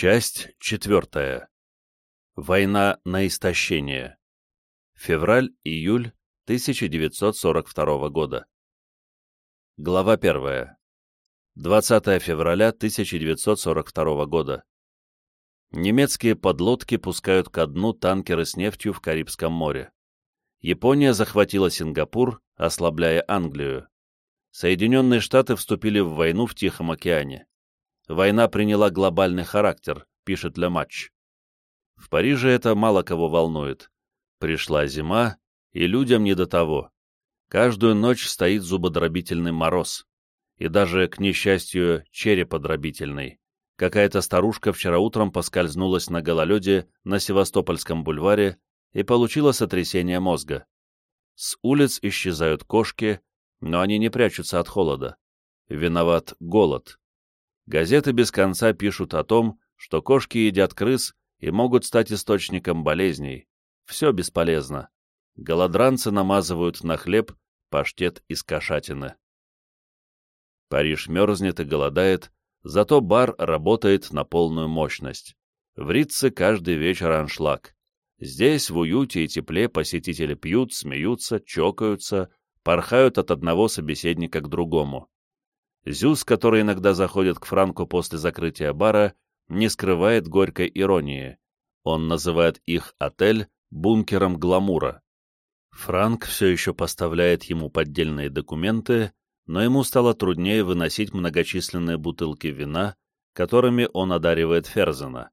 Часть четвертая. Война на истощение. Февраль-июль 1942 года. Глава первая. 20 февраля 1942 года. Немецкие подлодки пускают ко дну танкеры с нефтью в Карибском море. Япония захватила Сингапур, ослабляя Англию. Соединенные Штаты вступили в войну в Тихом океане. Война приняла глобальный характер, пишет Ле Матч. В Париже это мало кого волнует. Пришла зима, и людям не до того. Каждую ночь стоит зубодробительный мороз. И даже, к несчастью, череподробительный. Какая-то старушка вчера утром поскользнулась на гололеде на Севастопольском бульваре и получила сотрясение мозга. С улиц исчезают кошки, но они не прячутся от холода. Виноват голод. Газеты без конца пишут о том, что кошки едят крыс и могут стать источником болезней. Все бесполезно. Голодранцы намазывают на хлеб паштет из кошатины. Париж мерзнет и голодает, зато бар работает на полную мощность. В Ритце каждый вечер аншлаг. Здесь в уюте и тепле посетители пьют, смеются, чокаются, порхают от одного собеседника к другому. Зюс, который иногда заходит к Франку после закрытия бара, не скрывает горькой иронии. Он называет их отель бункером гламура. Франк все еще поставляет ему поддельные документы, но ему стало труднее выносить многочисленные бутылки вина, которыми он одаривает Ферзена.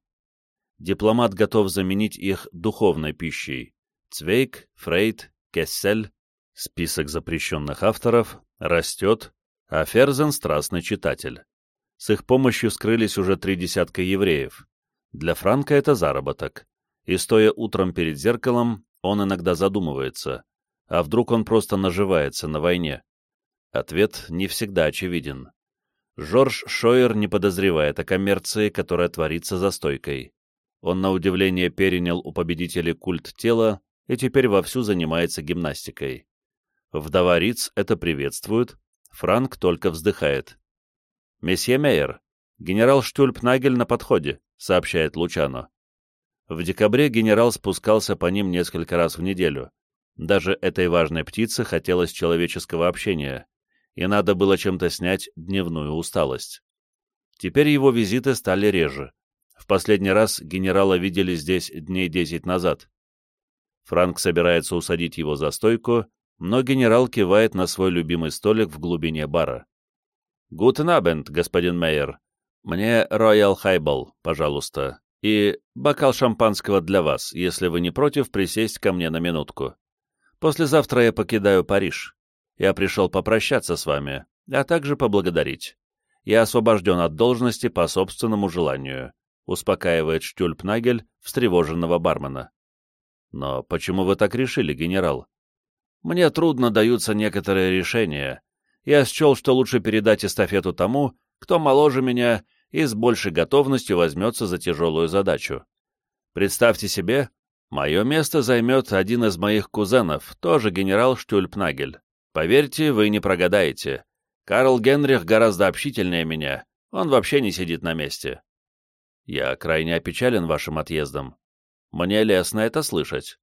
Дипломат готов заменить их духовной пищей. Цвейк, Фрейд, Кессель, список запрещенных авторов, растет, а Ферзен — страстный читатель. С их помощью скрылись уже три десятка евреев. Для Франка это заработок. И стоя утром перед зеркалом, он иногда задумывается, а вдруг он просто наживается на войне? Ответ не всегда очевиден. Жорж Шойер не подозревает о коммерции, которая творится за стойкой. Он, на удивление, перенял у победителей культ тела и теперь вовсю занимается гимнастикой. Вдова Риц это приветствует, Франк только вздыхает. «Месье Мейер, генерал Штюльпнагель на подходе», — сообщает Лучано. В декабре генерал спускался по ним несколько раз в неделю. Даже этой важной птице хотелось человеческого общения, и надо было чем-то снять дневную усталость. Теперь его визиты стали реже. В последний раз генерала видели здесь дней десять назад. Франк собирается усадить его за стойку, но генерал кивает на свой любимый столик в глубине бара. «Гутен абенд, господин Мейер. Мне роял хайбол, пожалуйста, и бокал шампанского для вас, если вы не против присесть ко мне на минутку. Послезавтра я покидаю Париж. Я пришел попрощаться с вами, а также поблагодарить. Я освобожден от должности по собственному желанию», успокаивает Штюльпнагель встревоженного бармена. «Но почему вы так решили, генерал?» Мне трудно даются некоторые решения. Я счел, что лучше передать эстафету тому, кто моложе меня и с большей готовностью возьмется за тяжелую задачу. Представьте себе, мое место займет один из моих кузенов, тоже генерал Штюльпнагель. Поверьте, вы не прогадаете. Карл Генрих гораздо общительнее меня, он вообще не сидит на месте. Я крайне опечален вашим отъездом. Мне лестно это слышать.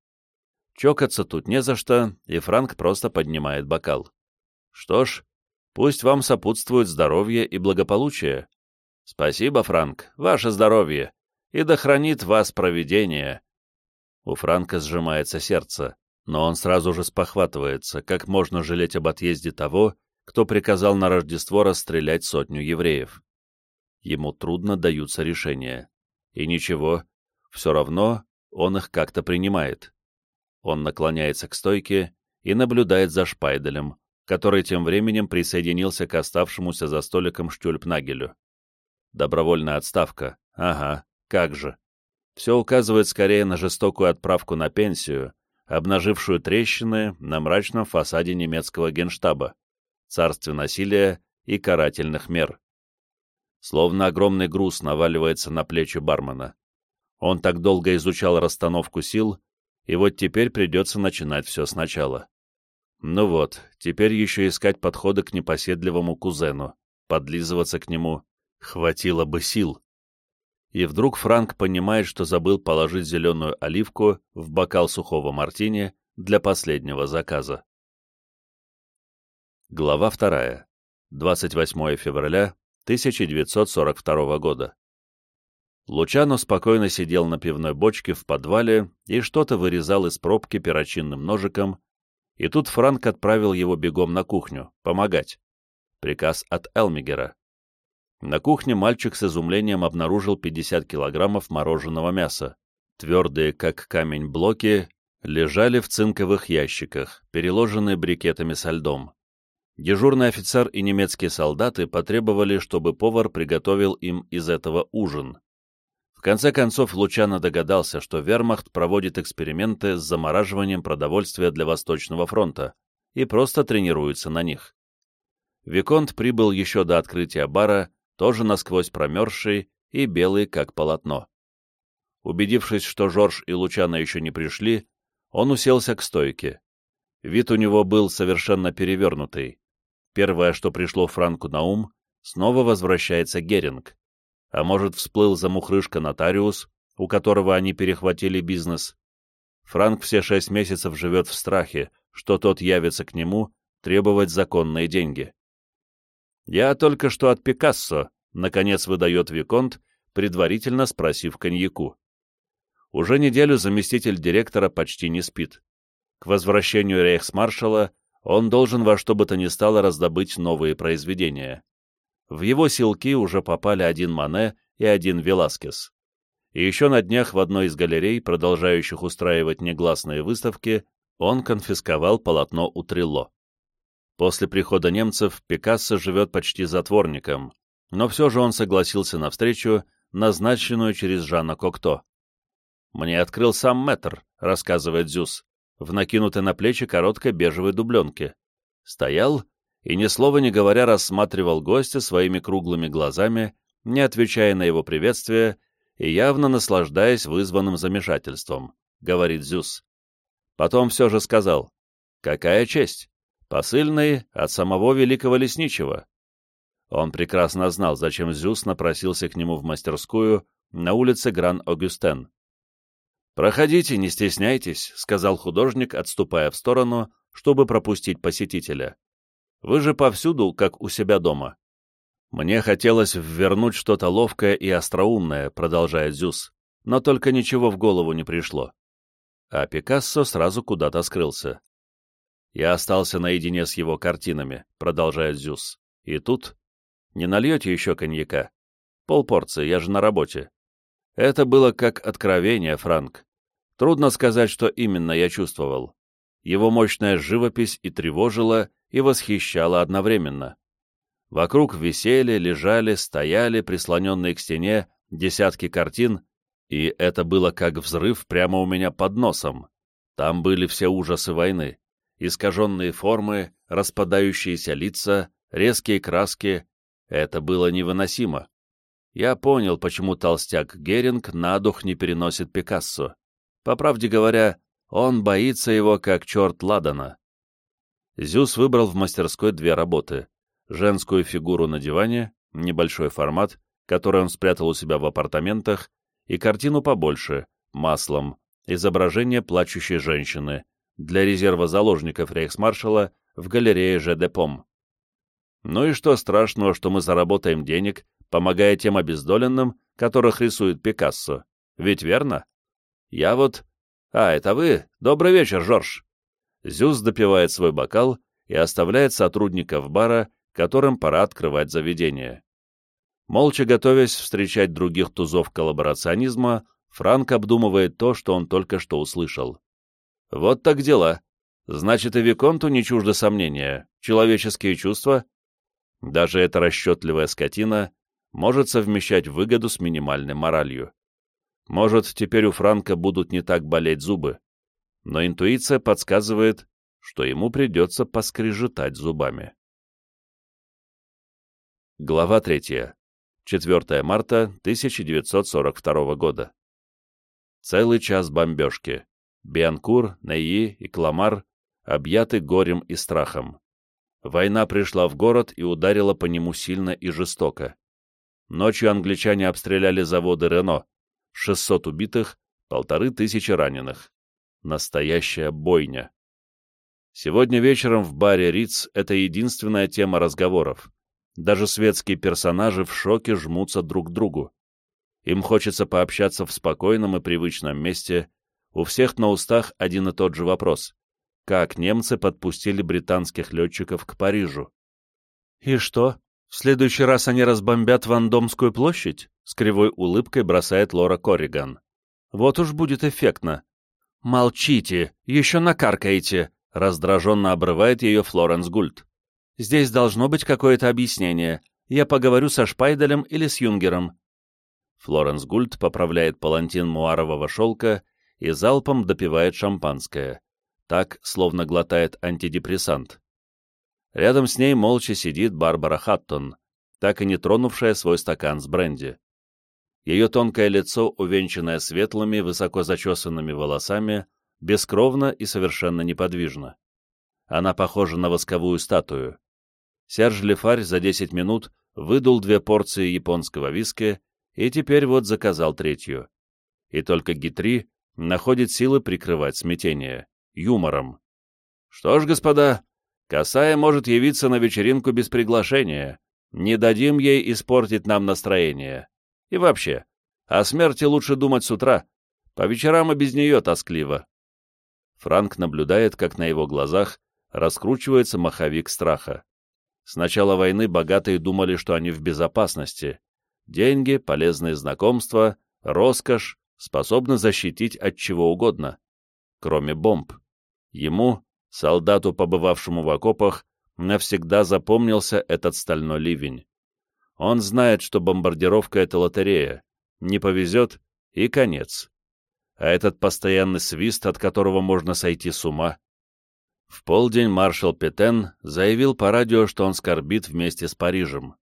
Чокаться тут не за что, и Франк просто поднимает бокал. Что ж, пусть вам сопутствует здоровье и благополучие. Спасибо, Франк, ваше здоровье, и да хранит вас провидение. У Франка сжимается сердце, но он сразу же спохватывается, как можно жалеть об отъезде того, кто приказал на Рождество расстрелять сотню евреев. Ему трудно даются решения. И ничего, все равно он их как-то принимает. Он наклоняется к стойке и наблюдает за Шпайделем, который тем временем присоединился к оставшемуся за столиком Штюльпнагелю. Добровольная отставка. Ага, как же. Все указывает скорее на жестокую отправку на пенсию, обнажившую трещины на мрачном фасаде немецкого генштаба, царстве насилия и карательных мер. Словно огромный груз наваливается на плечи бармена. Он так долго изучал расстановку сил, и вот теперь придется начинать все сначала. Ну вот, теперь еще искать подходы к непоседливому кузену, подлизываться к нему. Хватило бы сил. и вдруг Франк понимает, что забыл положить зеленую оливку в бокал сухого мартини для последнего заказа. Глава 2. 28 февраля 1942 года. Лучано спокойно сидел на пивной бочке в подвале и что-то вырезал из пробки перочинным ножиком, и тут Франк отправил его бегом на кухню, помогать. Приказ от Элмигера. На кухне мальчик с изумлением обнаружил 50 килограммов мороженого мяса. Твердые, как камень, блоки лежали в цинковых ящиках, переложенные брикетами со льдом. Дежурный офицер и немецкие солдаты потребовали, чтобы повар приготовил им из этого ужин. Конце концов, Лучано догадался, что вермахт проводит эксперименты с замораживанием продовольствия для Восточного фронта и просто тренируется на них. Виконт прибыл еще до открытия бара тоже насквозь промерзший и белый, как полотно. Убедившись, что Жорж и Лучано еще не пришли, он уселся к стойке. Вид у него был совершенно перевернутый. Первое, что пришло Франку на ум, снова возвращается Геринг. А может, всплыл замухрышка нотариус, у которого они перехватили бизнес. Франк все шесть месяцев живет в страхе, что тот явится к нему требовать законные деньги. «Я только что от Пикассо», — наконец выдает Виконт, предварительно спросив коньяку. Уже неделю заместитель директора почти не спит. К возвращению рейхсмаршала он должен во что бы то ни стало раздобыть новые произведения. В его силки уже попали один Мане и один Веласкес. И еще на днях в одной из галерей, продолжающих устраивать негласные выставки, он конфисковал полотно у Трилло. После прихода немцев Пикассо живет почти затворником, но все же он согласился на встречу, назначенную через Жана Кокто. «Мне открыл сам мэтр», — рассказывает Зюс, в накинутой на плечи короткой бежевой дубленке. Стоял и, ни слова не говоря, рассматривал гостя своими круглыми глазами, не отвечая на его приветствие и явно наслаждаясь вызванным замешательством, — говорит Зюс. Потом все же сказал, «Какая честь! Посыльный от самого великого лесничего. Он прекрасно знал, зачем Зюс напросился к нему в мастерскую на улице Гран-Огюстен. «Проходите, не стесняйтесь», — сказал художник, отступая в сторону, чтобы пропустить посетителя. «Вы же повсюду, как у себя дома». «Мне хотелось ввернуть что-то ловкое и остроумное», — продолжает Зюс, но только ничего в голову не пришло. А Пикассо сразу куда-то скрылся. Я остался наедине с его картинами, продолжает Зюс. И тут... Не нальете еще коньяка? Полпорции, я же на работе. Это было как откровение, Франк. Трудно сказать, что именно я чувствовал. Его мощная живопись и тревожила, и восхищала одновременно. Вокруг висели, лежали, стояли, прислоненные к стене, десятки картин, и это было как взрыв прямо у меня под носом. Там были все ужасы войны искаженные формы, распадающиеся лица, резкие краски. Это было невыносимо. Я понял, почему толстяк Геринг на дух не переносит Пикассо. По правде говоря, он боится его, как черт Ладана. Зюс выбрал в мастерской две работы. Женскую фигуру на диване, небольшой формат, который он спрятал у себя в апартаментах, и картину побольше, маслом, изображение плачущей женщины, для резерва заложников рейхсмаршала в галерее ЖДПОМ. Ну и что страшного, что мы заработаем денег, помогая тем обездоленным, которых рисует Пикассо? Ведь верно? Я вот... А, это вы? Добрый вечер, Жорж. Зюс допивает свой бокал и оставляет сотрудников бара, которым пора открывать заведение. Молча готовясь встречать других тузов коллаборационизма, Франк обдумывает то, что он только что услышал. Вот так дела. Значит, и Виконту не чуждо сомнения. Человеческие чувства? Даже эта расчетливая скотина может совмещать выгоду с минимальной моралью. Может, теперь у Франка будут не так болеть зубы. Но интуиция подсказывает, что ему придется поскрежетать зубами. Глава 3. 4 марта 1942 года. Целый час бомбежки. Бианкур, Нейи и Кламар объяты горем и страхом. Война пришла в город и ударила по нему сильно и жестоко. Ночью англичане обстреляли заводы Рено. 600 убитых, полторы тысячи раненых. Настоящая бойня. Сегодня вечером в баре Риц это единственная тема разговоров. Даже светские персонажи в шоке жмутся друг к другу. Им хочется пообщаться в спокойном и привычном месте. У всех на устах один и тот же вопрос. Как немцы подпустили британских летчиков к Парижу? «И что, в следующий раз они разбомбят Вандомскую площадь?» С кривой улыбкой бросает Лора Корриган. «Вот уж будет эффектно». «Молчите, еще накаркаете», — раздраженно обрывает ее Флоренс Гульт. «Здесь должно быть какое-то объяснение. Я поговорю со Шпайделем или с Юнгером. Флоренс Гульд поправляет палантин муарового шелка и залпом допивает шампанское. Так, словно глотает антидепрессант. Рядом с ней молча сидит Барбара Хаттон, так и не тронувшая свой стакан с бренди. Ее тонкое лицо, увенчанное светлыми, высоко зачесанными волосами, бескровно и совершенно неподвижно. Она похожа на восковую статую. Серж Лефарь за 10 минут выдул две порции японского виски и теперь вот заказал третью. И только Гитри находит силы прикрывать смятение. Юмором. Что ж, господа, Касая может явиться на вечеринку без приглашения. Не дадим ей испортить нам настроение. И вообще, о смерти лучше думать с утра. По вечерам и без нее тоскливо. Франк наблюдает, как на его глазах раскручивается маховик страха. С начала войны богатые думали, что они в безопасности, Деньги, полезные знакомства, роскошь способны защитить от чего угодно, кроме бомб. Ему, солдату, побывавшему в окопах, навсегда запомнился этот стальной ливень. Он знает, что бомбардировка — это лотерея. Не повезет — и конец. А этот постоянный свист, от которого можно сойти с ума. В полдень маршал Петен заявил по радио, что он скорбит вместе с Парижем.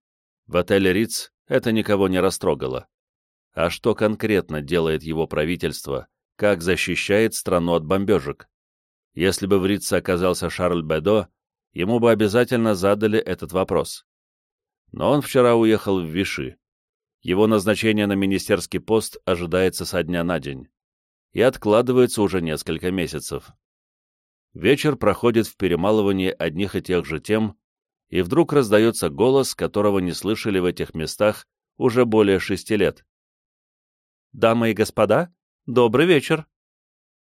В отеле Риц это никого не растрогало. А что конкретно делает его правительство, как защищает страну от бомбежек? Если бы в Рице оказался Шарль Бедо, ему бы обязательно задали этот вопрос. Но он вчера уехал в Виши. Его назначение на министерский пост ожидается со дня на день и откладывается уже несколько месяцев. Вечер проходит в перемалывании одних и тех же тем, и вдруг раздается голос, которого не слышали в этих местах уже более шести лет. «Дамы и господа, добрый вечер!»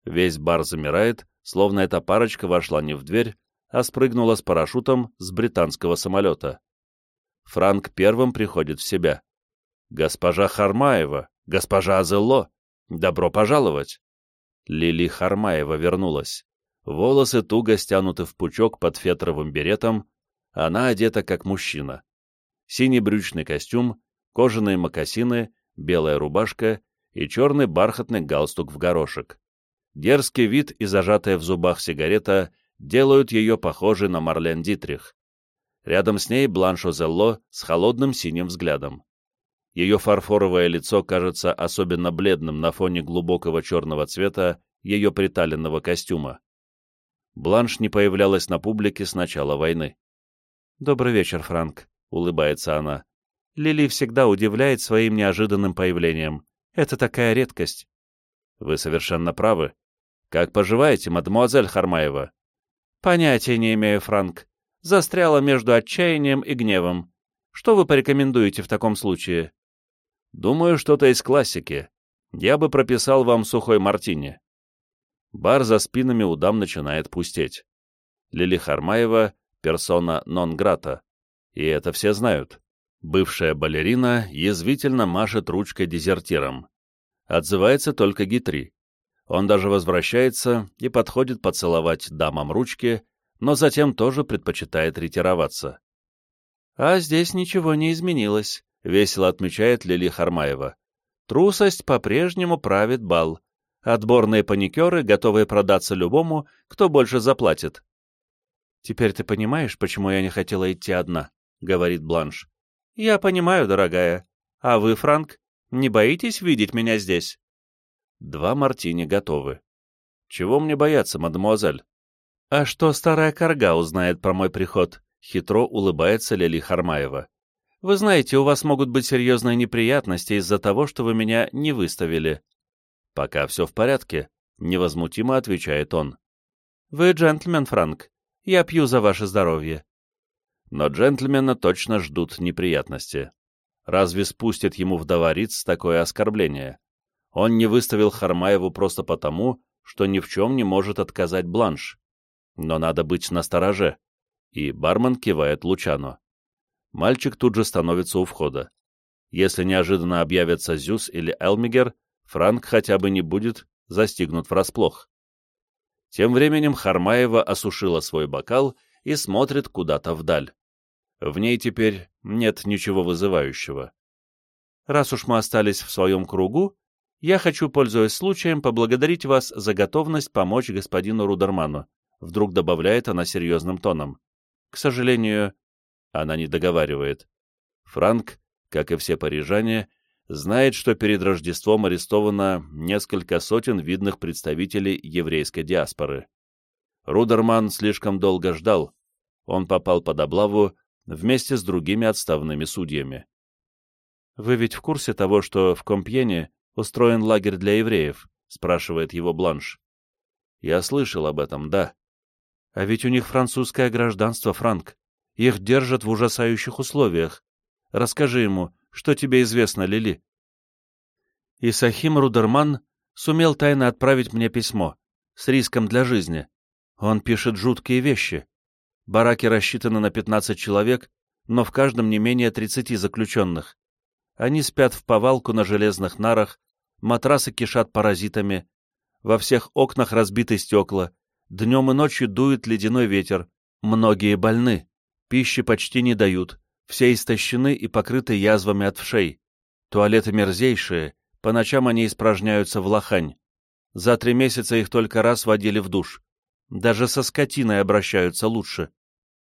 Весь бар замирает, словно эта парочка вошла не в дверь, а спрыгнула с парашютом с британского самолета. Франк первым приходит в себя. «Госпожа Хармаева! Госпожа Азелло! Добро пожаловать!» Лили Хармаева вернулась. Волосы туго стянуты в пучок под фетровым беретом, она одета как мужчина. Синий брючный костюм, кожаные мокасины, белая рубашка и черный бархатный галстук в горошек. Дерзкий вид и зажатая в зубах сигарета делают ее похожей на Марлен Дитрих. Рядом с ней Бланшо Зелло с холодным синим взглядом. Ее фарфоровое лицо кажется особенно бледным на фоне глубокого черного цвета ее приталенного костюма. Бланш не появлялась на публике с начала войны. «Добрый вечер, Франк», — улыбается она. «Лили всегда удивляет своим неожиданным появлением. Это такая редкость». «Вы совершенно правы. Как поживаете, мадемуазель Хармаева?» «Понятия не имею, Франк. Застряла между отчаянием и гневом. Что вы порекомендуете в таком случае?» «Думаю, что-то из классики. Я бы прописал вам сухой мартини». Бар за спинами у дам начинает пустеть. Лили Хармаева персона нон-грата. И это все знают. Бывшая балерина язвительно машет ручкой дезертиром. Отзывается только Гитри. Он даже возвращается и подходит поцеловать дамам ручки, но затем тоже предпочитает ретироваться. «А здесь ничего не изменилось», — весело отмечает Лили Хармаева. «Трусость по-прежнему правит бал. Отборные паникеры, готовые продаться любому, кто больше заплатит. «Теперь ты понимаешь, почему я не хотела идти одна?» — говорит Бланш. «Я понимаю, дорогая. А вы, Франк, не боитесь видеть меня здесь?» Два мартини готовы. «Чего мне бояться, мадемуазель?» «А что старая корга узнает про мой приход?» — хитро улыбается Лили Хармаева. Вы знаете, у вас могут быть серьезные неприятности из-за того, что вы меня не выставили». «Пока все в порядке», — невозмутимо отвечает он. «Вы джентльмен, Франк. Я пью за ваше здоровье». Но джентльмена точно ждут неприятности. Разве спустит ему вдова Риц такое оскорбление? Он не выставил Хармаеву просто потому, что ни в чем не может отказать Бланш. Но надо быть настороже. И бармен кивает Лучану. Мальчик тут же становится у входа. Если неожиданно объявятся Зюс или Элмигер, Франк хотя бы не будет застигнут врасплох. Тем временем Хармаева осушила свой бокал и смотрит куда-то вдаль. В ней теперь нет ничего вызывающего. Раз уж мы остались в своем кругу, я хочу, пользуясь случаем, поблагодарить вас за готовность помочь господину Рудерману, вдруг добавляет она серьезным тоном. К сожалению, она не договаривает. Франк, как и все парижане, знает, что перед Рождеством арестовано несколько сотен видных представителей еврейской диаспоры. Рудерман слишком долго ждал. Он попал под облаву вместе с другими отставными судьями. «Вы ведь в курсе того, что в Компьене устроен лагерь для евреев?» — спрашивает его Бланш. «Я слышал об этом, да. А ведь у них французское гражданство, Франк. Их держат в ужасающих условиях. Расскажи ему, что тебе известно, Лили. Исахим Рудерман сумел тайно отправить мне письмо с риском для жизни. Он пишет жуткие вещи. Бараки рассчитаны на 15 человек, но в каждом не менее 30 заключенных. Они спят в повалку на железных нарах, матрасы кишат паразитами, во всех окнах разбиты стекла, днем и ночью дует ледяной ветер, многие больны, пищи почти не дают, все истощены и покрыты язвами от вшей. Туалеты мерзейшие, по ночам они испражняются в лохань. За три месяца их только раз водили в душ. Даже со скотиной обращаются лучше.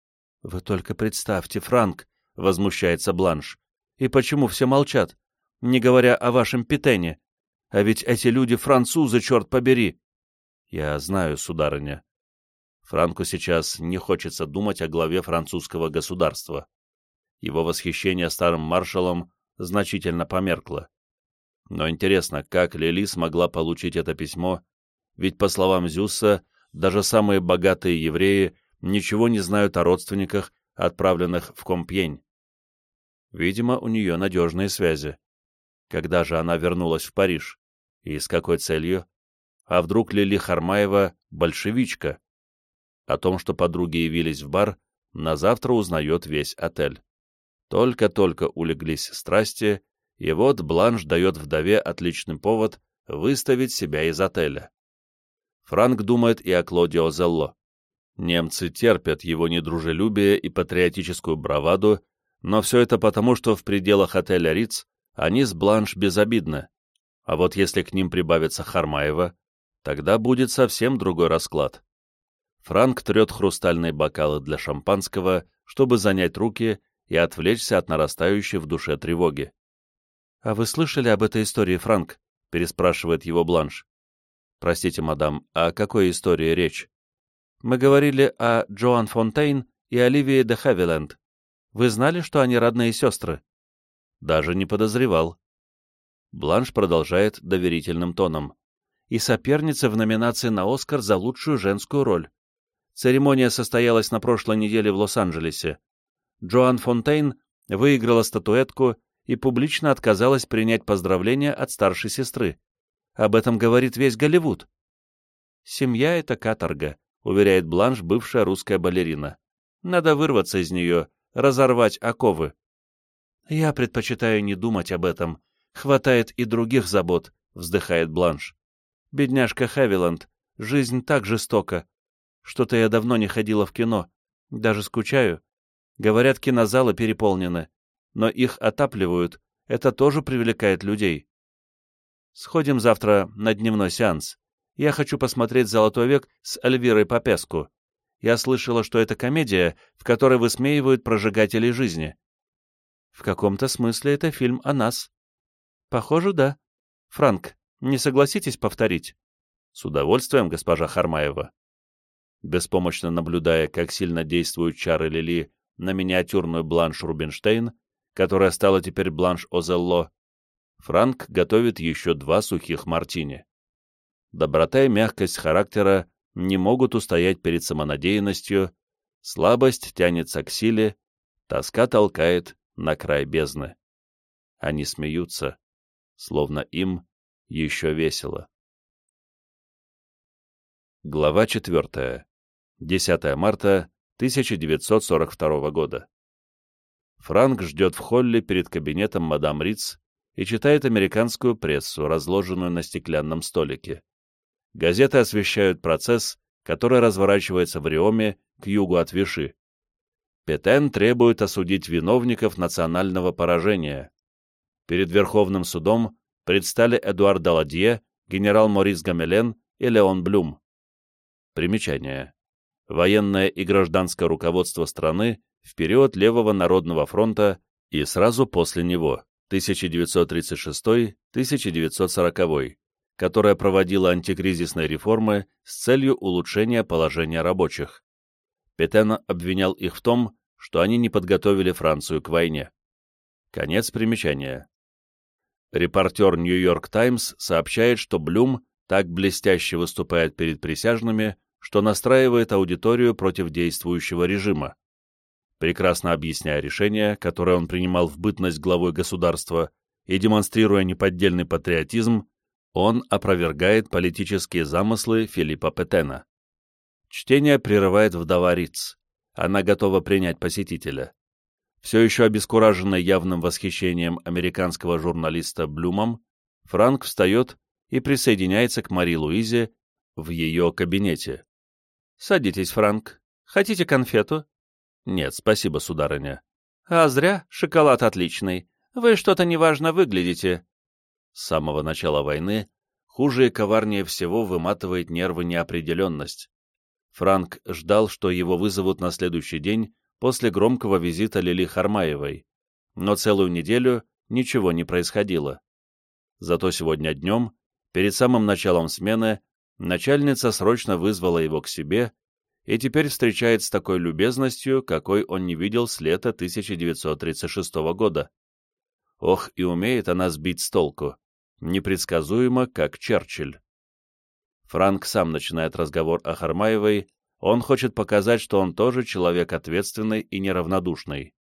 — Вы только представьте, Франк, — возмущается Бланш. — И почему все молчат, не говоря о вашем питене? А ведь эти люди французы, черт побери! — Я знаю, сударыня. Франку сейчас не хочется думать о главе французского государства. Его восхищение старым маршалом значительно померкло. Но интересно, как Лили смогла получить это письмо, ведь, по словам Зюсса, даже самые богатые евреи ничего не знают о родственниках, отправленных в Компьень. Видимо, у нее надежные связи. Когда же она вернулась в Париж? И с какой целью? А вдруг Лили Хармаева — большевичка? О том, что подруги явились в бар, на завтра узнает весь отель. Только-только улеглись страсти, и вот Бланш дает вдове отличный повод выставить себя из отеля. Франк думает и о Клодио Зелло. Немцы терпят его недружелюбие и патриотическую браваду, но все это потому, что в пределах отеля Риц они с Бланш безобидны. А вот если к ним прибавится Хармаева, тогда будет совсем другой расклад. Франк трет хрустальные бокалы для шампанского, чтобы занять руки и отвлечься от нарастающей в душе тревоги. «А вы слышали об этой истории, Франк?» — переспрашивает его Бланш. «Простите, мадам, о какой истории речь?» «Мы говорили о Джоан Фонтейн и Оливии де Хавиленд. Вы знали, что они родные сестры?» «Даже не подозревал». Бланш продолжает доверительным тоном. «И соперница в номинации на Оскар за лучшую женскую роль. Церемония состоялась на прошлой неделе в Лос-Анджелесе. Джоан Фонтейн выиграла статуэтку и публично отказалась принять поздравления от старшей сестры. Об этом говорит весь Голливуд. «Семья — это каторга», — уверяет Бланш, бывшая русская балерина. «Надо вырваться из нее, разорвать оковы». «Я предпочитаю не думать об этом. Хватает и других забот», — вздыхает Бланш. «Бедняжка Хавиланд, жизнь так жестока. Что-то я давно не ходила в кино. Даже скучаю. Говорят, кинозалы переполнены. Но их отапливают. Это тоже привлекает людей. Сходим завтра на дневной сеанс. Я хочу посмотреть «Золотой век» с Эльвирой Попеску. Я слышала, что это комедия, в которой высмеивают прожигателей жизни. В каком-то смысле это фильм о нас. Похоже, да. Франк, не согласитесь повторить? С удовольствием, госпожа Хармаева беспомощно наблюдая, как сильно действуют чары Лили на миниатюрную Бланш Рубинштейн, которая стала теперь Бланш Озелло, Франк готовит еще два сухих мартини. Доброта и мягкость характера не могут устоять перед самонадеянностью, слабость тянется к силе, тоска толкает на край бездны. Они смеются, словно им еще весело. Глава 4. 10 марта 1942 года. Франк ждет в холле перед кабинетом мадам Риц и читает американскую прессу, разложенную на стеклянном столике. Газеты освещают процесс, который разворачивается в Риоме к югу от Виши. Петен требует осудить виновников национального поражения. Перед Верховным судом предстали Эдуард Даладье, генерал Морис Гамелен и Леон Блюм. Примечание. Военное и гражданское руководство страны в период Левого народного фронта и сразу после него, 1936-1940, которая проводила антикризисные реформы с целью улучшения положения рабочих. Петен обвинял их в том, что они не подготовили Францию к войне. Конец примечания. Репортер «Нью-Йорк Таймс» сообщает, что Блюм так блестяще выступает перед присяжными, что настраивает аудиторию против действующего режима. Прекрасно объясняя решение, которое он принимал в бытность главой государства, и демонстрируя неподдельный патриотизм, он опровергает политические замыслы Филиппа Петена. Чтение прерывает вдова Риц. Она готова принять посетителя. Все еще обескураженный явным восхищением американского журналиста Блюмом, Франк встает и присоединяется к Мари Луизе в ее кабинете. «Садитесь, Франк. Хотите конфету?» «Нет, спасибо, сударыня». «А зря. Шоколад отличный. Вы что-то неважно выглядите. С самого начала войны хуже и коварнее всего выматывает нервы неопределенность. Франк ждал, что его вызовут на следующий день после громкого визита Лили Хармаевой, но целую неделю ничего не происходило. Зато сегодня днем, перед самым началом смены, начальница срочно вызвала его к себе и теперь встречает с такой любезностью, какой он не видел с лета 1936 года. Ох, и умеет она сбить с толку. Непредсказуемо, как Черчилль. Франк сам начинает разговор о Хармаевой, он хочет показать, что он тоже человек ответственный и неравнодушный.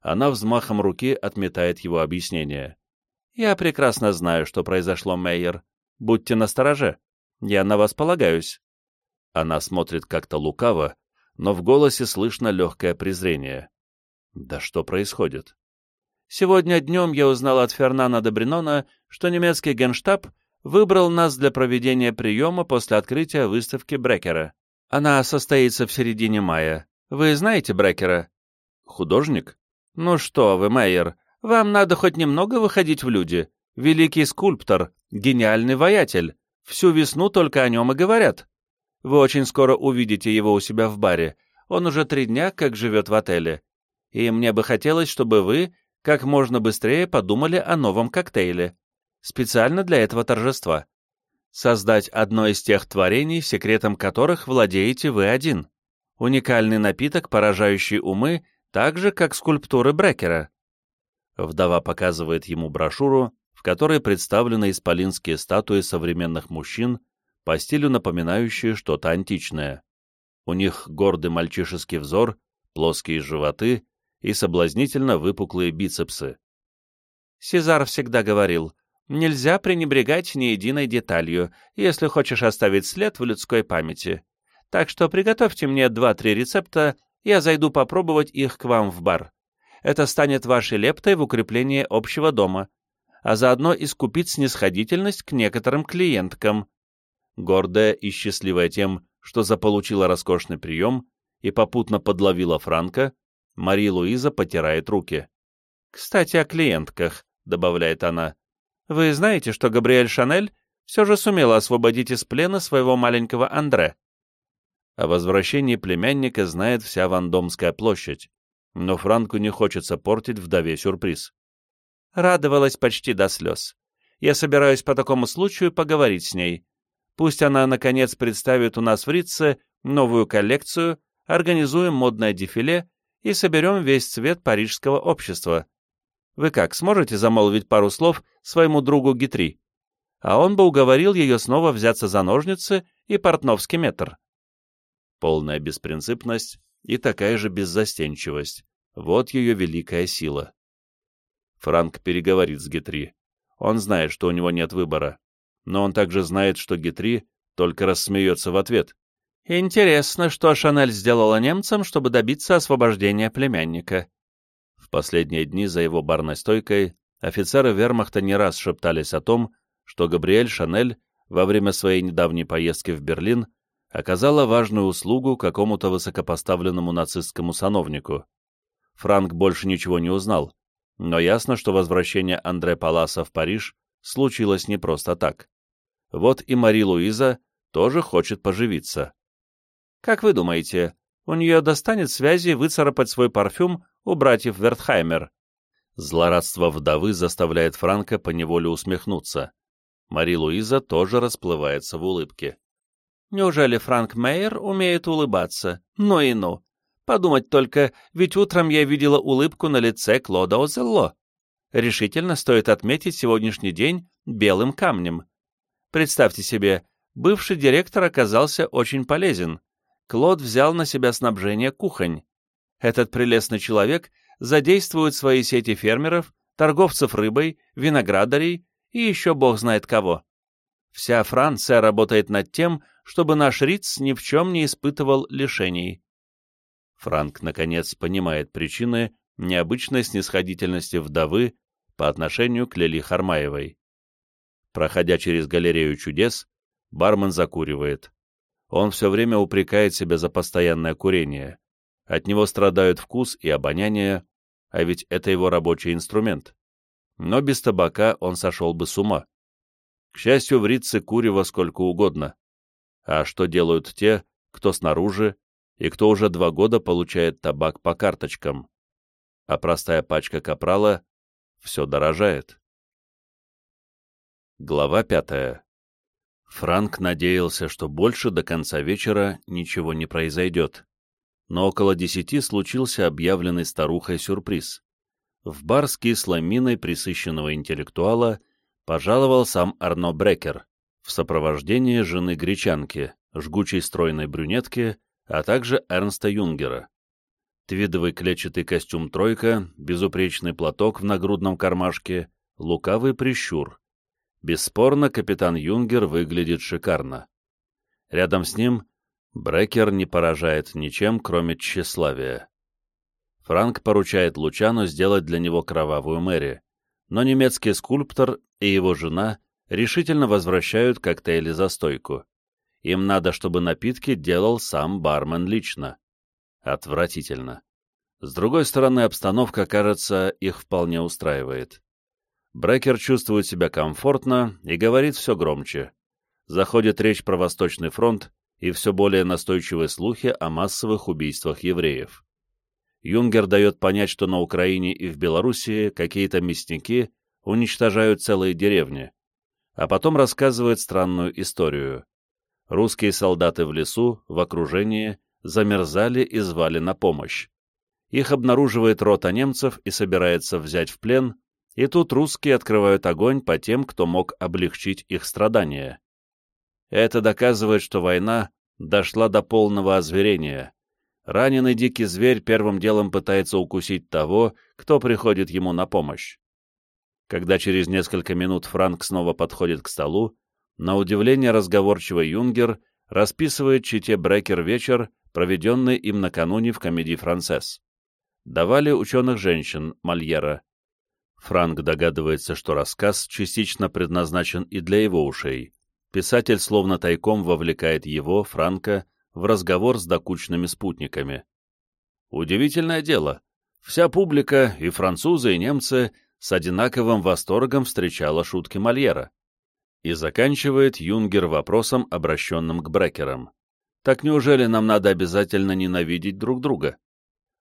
Она взмахом руки отметает его объяснение. «Я прекрасно знаю, что произошло, Мейер. Будьте настороже. Я на вас полагаюсь». Она смотрит как-то лукаво, но в голосе слышно легкое презрение. «Да что происходит?» Сегодня днем я узнал от Фернана Добринона, что немецкий генштаб выбрал нас для проведения приема после открытия выставки Брекера. Она состоится в середине мая. Вы знаете Брекера? Художник? Ну что вы, Мейер, вам надо хоть немного выходить в люди. Великий скульптор, гениальный воятель. Всю весну только о нем и говорят. Вы очень скоро увидите его у себя в баре. Он уже три дня как живет в отеле. И мне бы хотелось, чтобы вы как можно быстрее подумали о новом коктейле, специально для этого торжества. Создать одно из тех творений, секретом которых владеете вы один. Уникальный напиток, поражающий умы, так же, как скульптуры Брекера. Вдова показывает ему брошюру, в которой представлены исполинские статуи современных мужчин, по стилю напоминающие что-то античное. У них гордый мальчишеский взор, плоские животы и соблазнительно выпуклые бицепсы. Сезар всегда говорил, нельзя пренебрегать ни единой деталью, если хочешь оставить след в людской памяти. Так что приготовьте мне два-три рецепта, я зайду попробовать их к вам в бар. Это станет вашей лептой в укрепление общего дома, а заодно искупить снисходительность к некоторым клиенткам. Гордая и счастливая тем, что заполучила роскошный прием и попутно подловила Франка, Мари-Луиза потирает руки. «Кстати, о клиентках», — добавляет она. «Вы знаете, что Габриэль Шанель все же сумела освободить из плена своего маленького Андре?» О возвращении племянника знает вся Вандомская площадь, но Франку не хочется портить вдове сюрприз. Радовалась почти до слез. Я собираюсь по такому случаю поговорить с ней. Пусть она, наконец, представит у нас в Ритце новую коллекцию, организуем модное дефиле и соберем весь цвет парижского общества. Вы как, сможете замолвить пару слов своему другу Гитри? А он бы уговорил ее снова взяться за ножницы и портновский метр. Полная беспринципность и такая же беззастенчивость. Вот ее великая сила. Франк переговорит с Гитри. Он знает, что у него нет выбора. Но он также знает, что Гитри только рассмеется в ответ. Интересно, что Шанель сделала немцам, чтобы добиться освобождения племянника. Последние дни за его барной стойкой офицеры вермахта не раз шептались о том, что Габриэль Шанель во время своей недавней поездки в Берлин оказала важную услугу какому-то высокопоставленному нацистскому сановнику. Франк больше ничего не узнал, но ясно, что возвращение Андре Паласа в Париж случилось не просто так. Вот и Мари Луиза тоже хочет поживиться. Как вы думаете, у нее достанет связи выцарапать свой парфюм у братьев Вертхаймер? Злорадство вдовы заставляет Франка поневоле усмехнуться. Мари Луиза тоже расплывается в улыбке. Неужели Франк Мейер умеет улыбаться? Ну и ну. Подумать только, ведь утром я видела улыбку на лице Клода Озелло. Решительно стоит отметить сегодняшний день белым камнем. Представьте себе, бывший директор оказался очень полезен. Клод взял на себя снабжение кухонь. Этот прелестный человек задействует свои сети фермеров, торговцев рыбой, виноградарей и еще бог знает кого. Вся Франция работает над тем, чтобы наш Риц ни в чем не испытывал лишений. Франк, наконец, понимает причины необычной снисходительности вдовы по отношению к Лили Хармаевой. Проходя через галерею чудес, бармен закуривает. Он все время упрекает себя за постоянное курение. От него страдают вкус и обоняние, а ведь это его рабочий инструмент. Но без табака он сошел бы с ума. К счастью, в Ритце курева сколько угодно. А что делают те, кто снаружи и кто уже два года получает табак по карточкам. А простая пачка капрала все дорожает. Глава пятая. Франк надеялся, что больше до конца вечера ничего не произойдет. Но около десяти случился объявленный старухой сюрприз. В бар с кислой миной присыщенного интеллектуала пожаловал сам Арно Брекер в сопровождении жены гречанки, жгучей стройной брюнетки а также Эрнста Юнгера. Твидовый клетчатый костюм «тройка», безупречный платок в нагрудном кармашке, лукавый прищур. Бесспорно, капитан Юнгер выглядит шикарно. Рядом с ним Брекер не поражает ничем, кроме тщеславия. Франк поручает Лучану сделать для него кровавую Мэри, но немецкий скульптор и его жена решительно возвращают коктейли за стойку. Им надо, чтобы напитки делал сам бармен лично. Отвратительно. С другой стороны, обстановка, кажется, их вполне устраивает. Брекер чувствует себя комфортно и говорит все громче. Заходит речь про Восточный фронт и все более настойчивые слухи о массовых убийствах евреев. Юнгер дает понять, что на Украине и в Белоруссии какие-то мясники уничтожают целые деревни, а потом рассказывает странную историю. Русские солдаты в лесу, в окружении, замерзали и звали на помощь. Их обнаруживает рота немцев и собирается взять в плен, и тут русские открывают огонь по тем, кто мог облегчить их страдания. Это доказывает, что война дошла до полного озверения. Раненый дикий зверь первым делом пытается укусить того, кто приходит ему на помощь. Когда через несколько минут Франк снова подходит к столу, на удивление разговорчивый Юнгер расписывает чите Брекер вечер, проведенный им накануне в комедии «Францесс». Давали ученых женщин Мольера. Франк догадывается, что рассказ частично предназначен и для его ушей. Писатель словно тайком вовлекает его, Франка, в разговор с докучными спутниками. Удивительное дело. Вся публика, и французы, и немцы, с одинаковым восторгом встречала шутки Мольера. И заканчивает Юнгер вопросом, обращенным к Брекерам. Так неужели нам надо обязательно ненавидеть друг друга?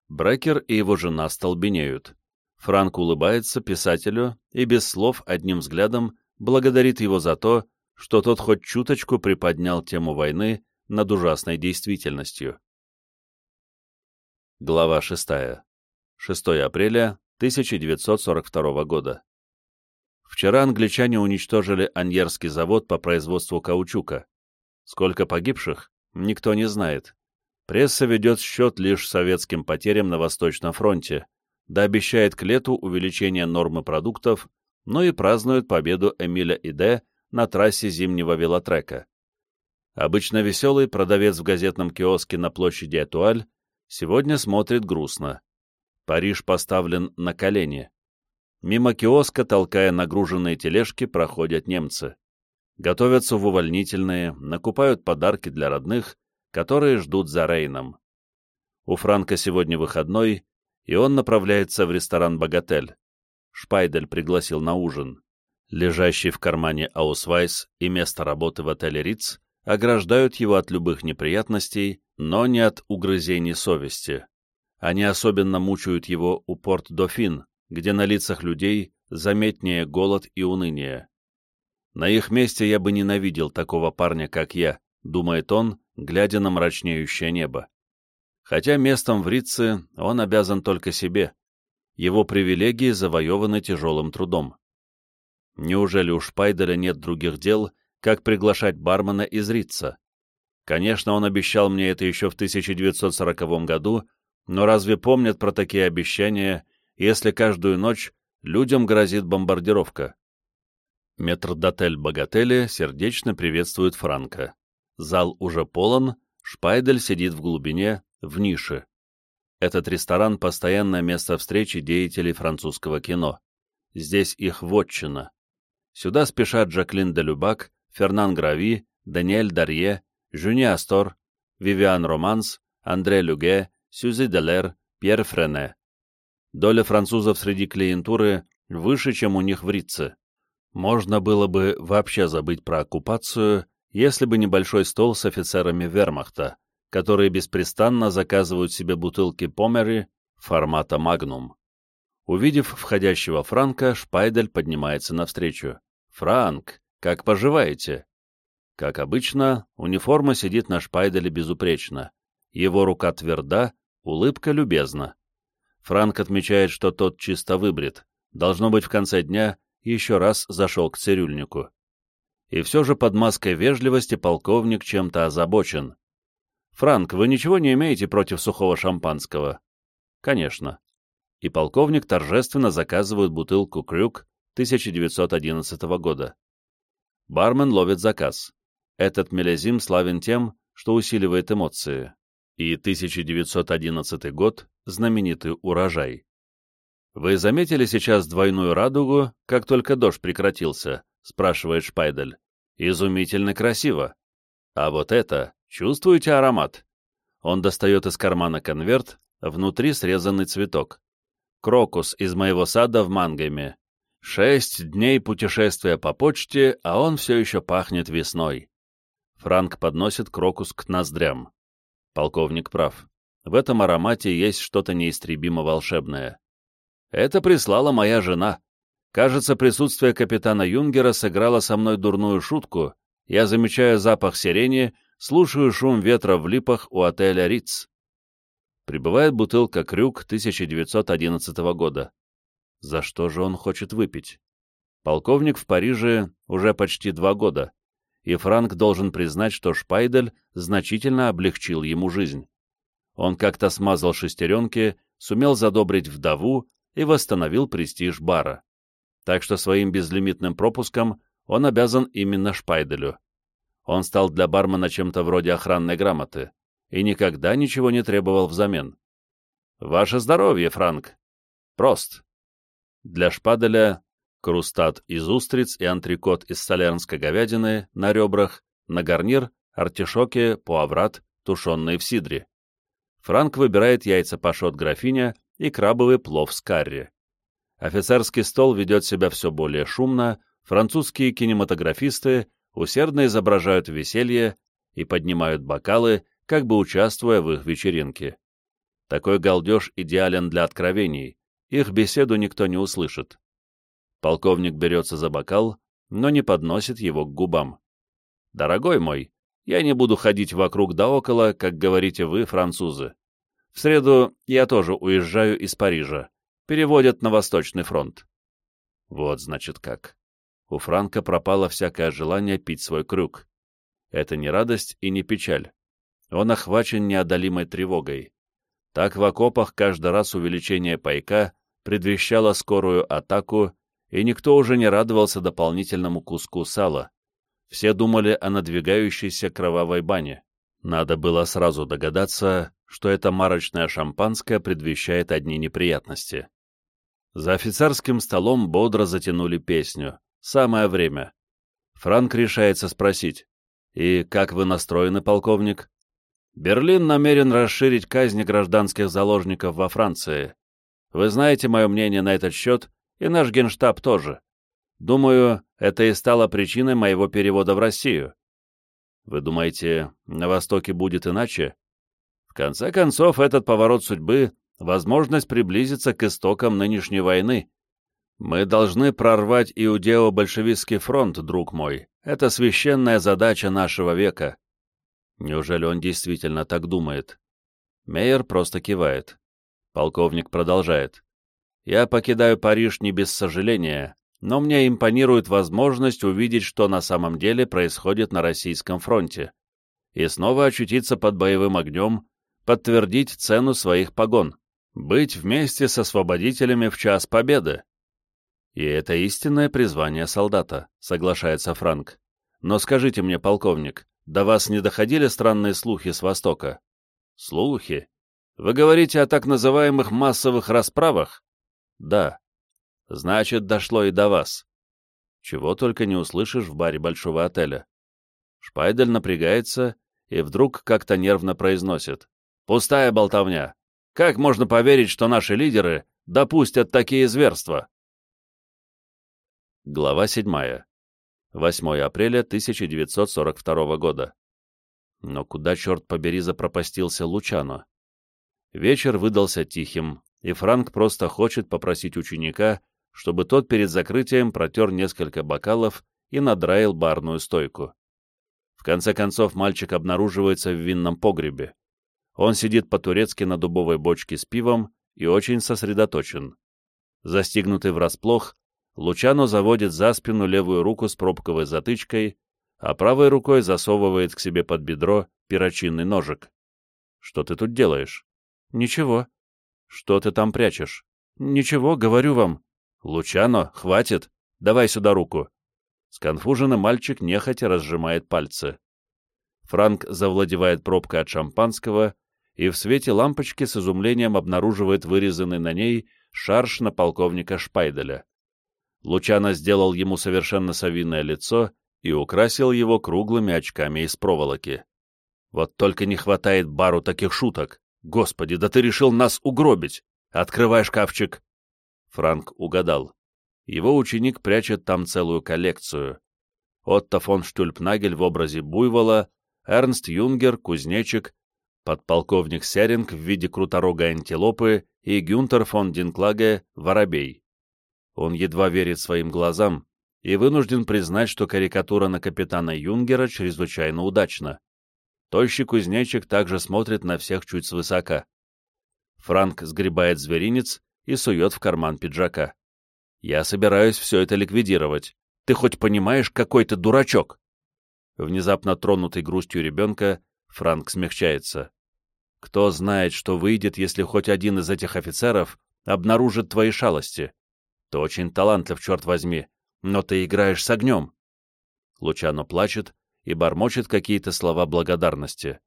Брекер и его жена столбенеют. Франк улыбается писателю и без слов одним взглядом благодарит его за то, что тот хоть чуточку приподнял тему войны над ужасной действительностью. Глава 6. 6 апреля 1942 года. Вчера англичане уничтожили Аньерский завод по производству каучука. Сколько погибших, никто не знает. Пресса ведет счет лишь советским потерям на Восточном фронте, да обещает к лету увеличение нормы продуктов, но и празднует победу Эмиля Иде на трассе зимнего велотрека. Обычно веселый продавец в газетном киоске на площади Этуаль сегодня смотрит грустно. Париж поставлен на колени. Мимо киоска, толкая нагруженные тележки, проходят немцы. Готовятся в увольнительные, накупают подарки для родных, которые ждут за Рейном. У Франка сегодня выходной, и он направляется в ресторан «Богатель». Шпайдель пригласил на ужин. Лежащий в кармане Аусвайс и место работы в отеле Риц ограждают его от любых неприятностей, но не от угрызений совести. Они особенно мучают его у Порт-Дофин, где на лицах людей заметнее голод и уныние. На их месте я бы ненавидел такого парня, как я, думает он, глядя на мрачнеющее небо. Хотя местом в Рице он обязан только себе. Его привилегии завоеваны тяжелым трудом. Неужели у Шпайдера нет других дел, как приглашать бармена из Рица? Конечно, он обещал мне это еще в 1940 году, но разве помнят про такие обещания, если каждую ночь людям грозит бомбардировка? Метрдотель Богатели сердечно приветствует Франка. Зал уже полон, Шпайдель сидит в глубине, в нише. Этот ресторан — постоянное место встречи деятелей французского кино. Здесь их вотчина. Сюда спешат Жаклин де Любак, Фернан Грави, Даниэль Дарье, Жюни Астор, Вивиан Романс, Андре Люге, Сюзи Делер, Пьер Френе. Доля французов среди клиентуры выше, чем у них в Ритце. Можно было бы вообще забыть про оккупацию если бы небольшой стол с офицерами вермахта, которые беспрестанно заказывают себе бутылки Помери формата Магнум. Увидев входящего Франка, Шпайдель поднимается навстречу. «Франк, как поживаете?» Как обычно, униформа сидит на Шпайделе безупречно. Его рука тверда, улыбка любезна. Франк отмечает, что тот чисто выбрит. Должно быть, в конце дня еще раз зашел к цирюльнику и все же под маской вежливости полковник чем-то озабочен. «Франк, вы ничего не имеете против сухого шампанского?» «Конечно». И полковник торжественно заказывает бутылку «Крюк» 1911 года. Бармен ловит заказ. Этот мелезим славен тем, что усиливает эмоции. И 1911 год — знаменитый урожай. «Вы заметили сейчас двойную радугу, как только дождь прекратился?» — спрашивает Шпайдель. «Изумительно красиво. А вот это, чувствуете аромат?» Он достает из кармана конверт, внутри срезанный цветок. «Крокус из моего сада в Мангайме. Шесть дней путешествия по почте, а он все еще пахнет весной». Франк подносит крокус к ноздрям. Полковник прав. В этом аромате есть что-то неистребимо волшебное. Это прислала моя жена. Кажется, присутствие капитана Юнгера сыграло со мной дурную шутку. Я замечаю запах сирени, слушаю шум ветра в липах у отеля «Риц». Прибывает бутылка «Крюк» 1911 года. За что же он хочет выпить? Полковник в Париже уже почти два года, и Франк должен признать, что Шпайдель значительно облегчил ему жизнь. Он как-то смазал шестеренки, сумел задобрить вдову и восстановил престиж бара так что своим безлимитным пропуском он обязан именно Шпайделю. Он стал для бармена чем-то вроде охранной грамоты и никогда ничего не требовал взамен. «Ваше здоровье, Франк!» «Прост!» Для Шпаделя крустат из устриц и антрикот из солернской говядины на ребрах, на гарнир, артишоки, пуаврат, тушенные в сидре. Франк выбирает яйца пашот графиня и крабовый плов с карри. Офицерский стол ведет себя все более шумно, французские кинематографисты усердно изображают веселье и поднимают бокалы, как бы участвуя в их вечеринке. Такой галдеж идеален для откровений, их беседу никто не услышит. Полковник берется за бокал, но не подносит его к губам. «Дорогой мой, я не буду ходить вокруг да около, как говорите вы, французы. В среду я тоже уезжаю из Парижа, Переводят на Восточный фронт. Вот, значит, как. У Франка пропало всякое желание пить свой крюк. Это не радость и не печаль. Он охвачен неодолимой тревогой. Так в окопах каждый раз увеличение пайка предвещало скорую атаку, и никто уже не радовался дополнительному куску сала. Все думали о надвигающейся кровавой бане. Надо было сразу догадаться, что это марочное шампанское предвещает одни неприятности. За офицерским столом бодро затянули песню. Самое время. Франк решается спросить. «И как вы настроены, полковник?» «Берлин намерен расширить казни гражданских заложников во Франции. Вы знаете мое мнение на этот счет, и наш генштаб тоже. Думаю, это и стало причиной моего перевода в Россию. Вы думаете, на Востоке будет иначе? В конце концов, этот поворот судьбы — возможность приблизиться к истокам нынешней войны. Мы должны прорвать иудео-большевистский фронт, друг мой. Это священная задача нашего века. Неужели он действительно так думает? Мейер просто кивает. Полковник продолжает. Я покидаю Париж не без сожаления, но мне импонирует возможность увидеть, что на самом деле происходит на российском фронте, и снова очутиться под боевым огнем, подтвердить цену своих погон, быть вместе с освободителями в час победы. И это истинное призвание солдата, соглашается Франк. Но скажите мне, полковник, до вас не доходили странные слухи с Востока? Слухи? Вы говорите о так называемых массовых расправах? Да. Значит, дошло и до вас. Чего только не услышишь в баре большого отеля. Шпайдель напрягается и вдруг как-то нервно произносит. Пустая болтовня. Как можно поверить, что наши лидеры допустят такие зверства? Глава 7. 8 апреля 1942 года. Но куда, черт побери, запропастился Лучано? Вечер выдался тихим, и Франк просто хочет попросить ученика чтобы тот перед закрытием протер несколько бокалов и надраил барную стойку. В конце концов мальчик обнаруживается в винном погребе. Он сидит по-турецки на дубовой бочке с пивом и очень сосредоточен. Застигнутый врасплох, Лучано заводит за спину левую руку с пробковой затычкой, а правой рукой засовывает к себе под бедро перочинный ножик. «Что ты тут делаешь?» «Ничего». «Что ты там прячешь?» «Ничего, говорю вам. «Лучано, хватит! Давай сюда руку!» Сконфуженный мальчик нехотя разжимает пальцы. Франк завладевает пробкой от шампанского и в свете лампочки с изумлением обнаруживает вырезанный на ней шарш на полковника Шпайделя. Лучано сделал ему совершенно совиное лицо и украсил его круглыми очками из проволоки. «Вот только не хватает бару таких шуток! Господи, да ты решил нас угробить! Открывай шкафчик!» Франк угадал. Его ученик прячет там целую коллекцию. Отто фон Штюльпнагель в образе буйвола, Эрнст Юнгер, кузнечик, подполковник Серинг в виде круторогой антилопы и Гюнтер фон Динклаге — воробей. Он едва верит своим глазам и вынужден признать, что карикатура на капитана Юнгера чрезвычайно удачна. Тощий кузнечик также смотрит на всех чуть свысока. Франк сгребает зверинец и сует в карман пиджака. «Я собираюсь все это ликвидировать. Ты хоть понимаешь, какой ты дурачок?» Внезапно тронутый грустью ребенка, Франк смягчается. «Кто знает, что выйдет, если хоть один из этих офицеров обнаружит твои шалости? Ты очень талантлив, черт возьми, но ты играешь с огнем!» Лучано плачет и бормочет какие-то слова благодарности.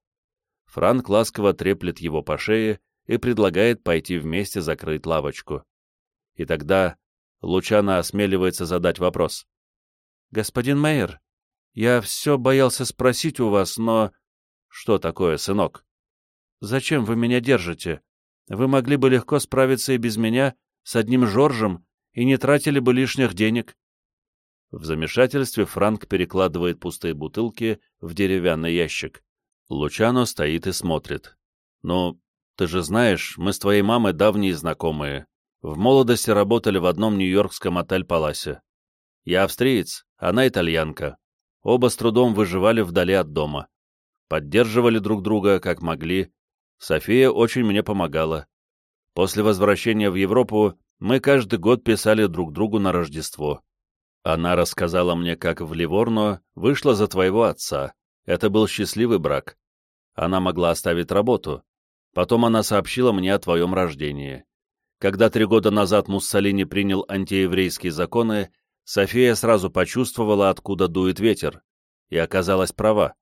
Франк ласково треплет его по шее и предлагает пойти вместе закрыть лавочку. И тогда Лучано осмеливается задать вопрос. «Господин Мейер, я все боялся спросить у вас, но...» «Что такое, сынок?» «Зачем вы меня держите? Вы могли бы легко справиться и без меня, с одним Жоржем, и не тратили бы лишних денег». В замешательстве Франк перекладывает пустые бутылки в деревянный ящик. Лучано стоит и смотрит. «Ну, ты же знаешь, мы с твоей мамой давние знакомые. В молодости работали в одном нью-йоркском отель-паласе. Я австриец, она итальянка. Оба с трудом выживали вдали от дома. Поддерживали друг друга, как могли. София очень мне помогала. После возвращения в Европу Мы каждый год писали друг другу на Рождество. Она рассказала мне, как в Ливорно вышла за твоего отца. Это был счастливый брак. Она могла оставить работу. Потом она сообщила мне о твоем рождении. Когда три года назад Муссолини принял антиеврейские законы, София сразу почувствовала, откуда дует ветер, и оказалась права.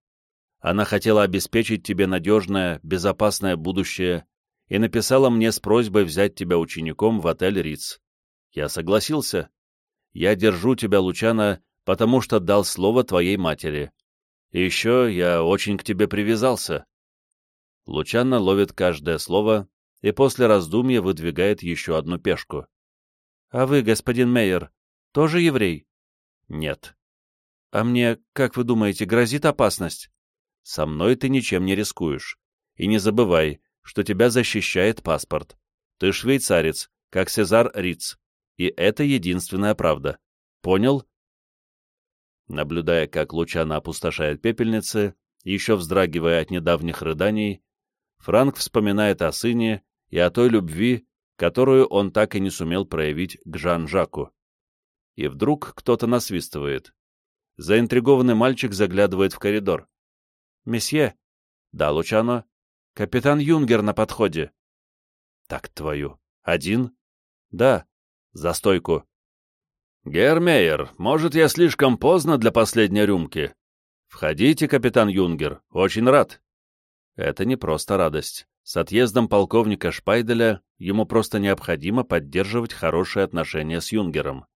Она хотела обеспечить тебе надежное, безопасное будущее и написала мне с просьбой взять тебя учеником в отель Риц. Я согласился. Я держу тебя, Лучана, потому что дал слово твоей матери. Еще я очень к тебе привязался. Лучана ловит каждое слово и после раздумья выдвигает еще одну пешку. «А вы, господин Мейер, тоже еврей?» «Нет». «А мне, как вы думаете, грозит опасность?» «Со мной ты ничем не рискуешь. И не забывай, что тебя защищает паспорт. Ты швейцарец, как Сезар Риц, и это единственная правда. Понял?» Наблюдая, как Лучана опустошает пепельницы, еще вздрагивая от недавних рыданий, Франк вспоминает о сыне и о той любви, которую он так и не сумел проявить к Жан-Жаку. И вдруг кто-то насвистывает. Заинтригованный мальчик заглядывает в коридор. «Месье?» «Да, Лучано?» «Капитан Юнгер на подходе». «Так твою. Один?» «Да. За стойку». «Гермейер, может, я слишком поздно для последней рюмки?» «Входите, капитан Юнгер. Очень рад». Это не просто радость. С отъездом полковника Шпайделя ему просто необходимо поддерживать хорошие отношения с Юнгером.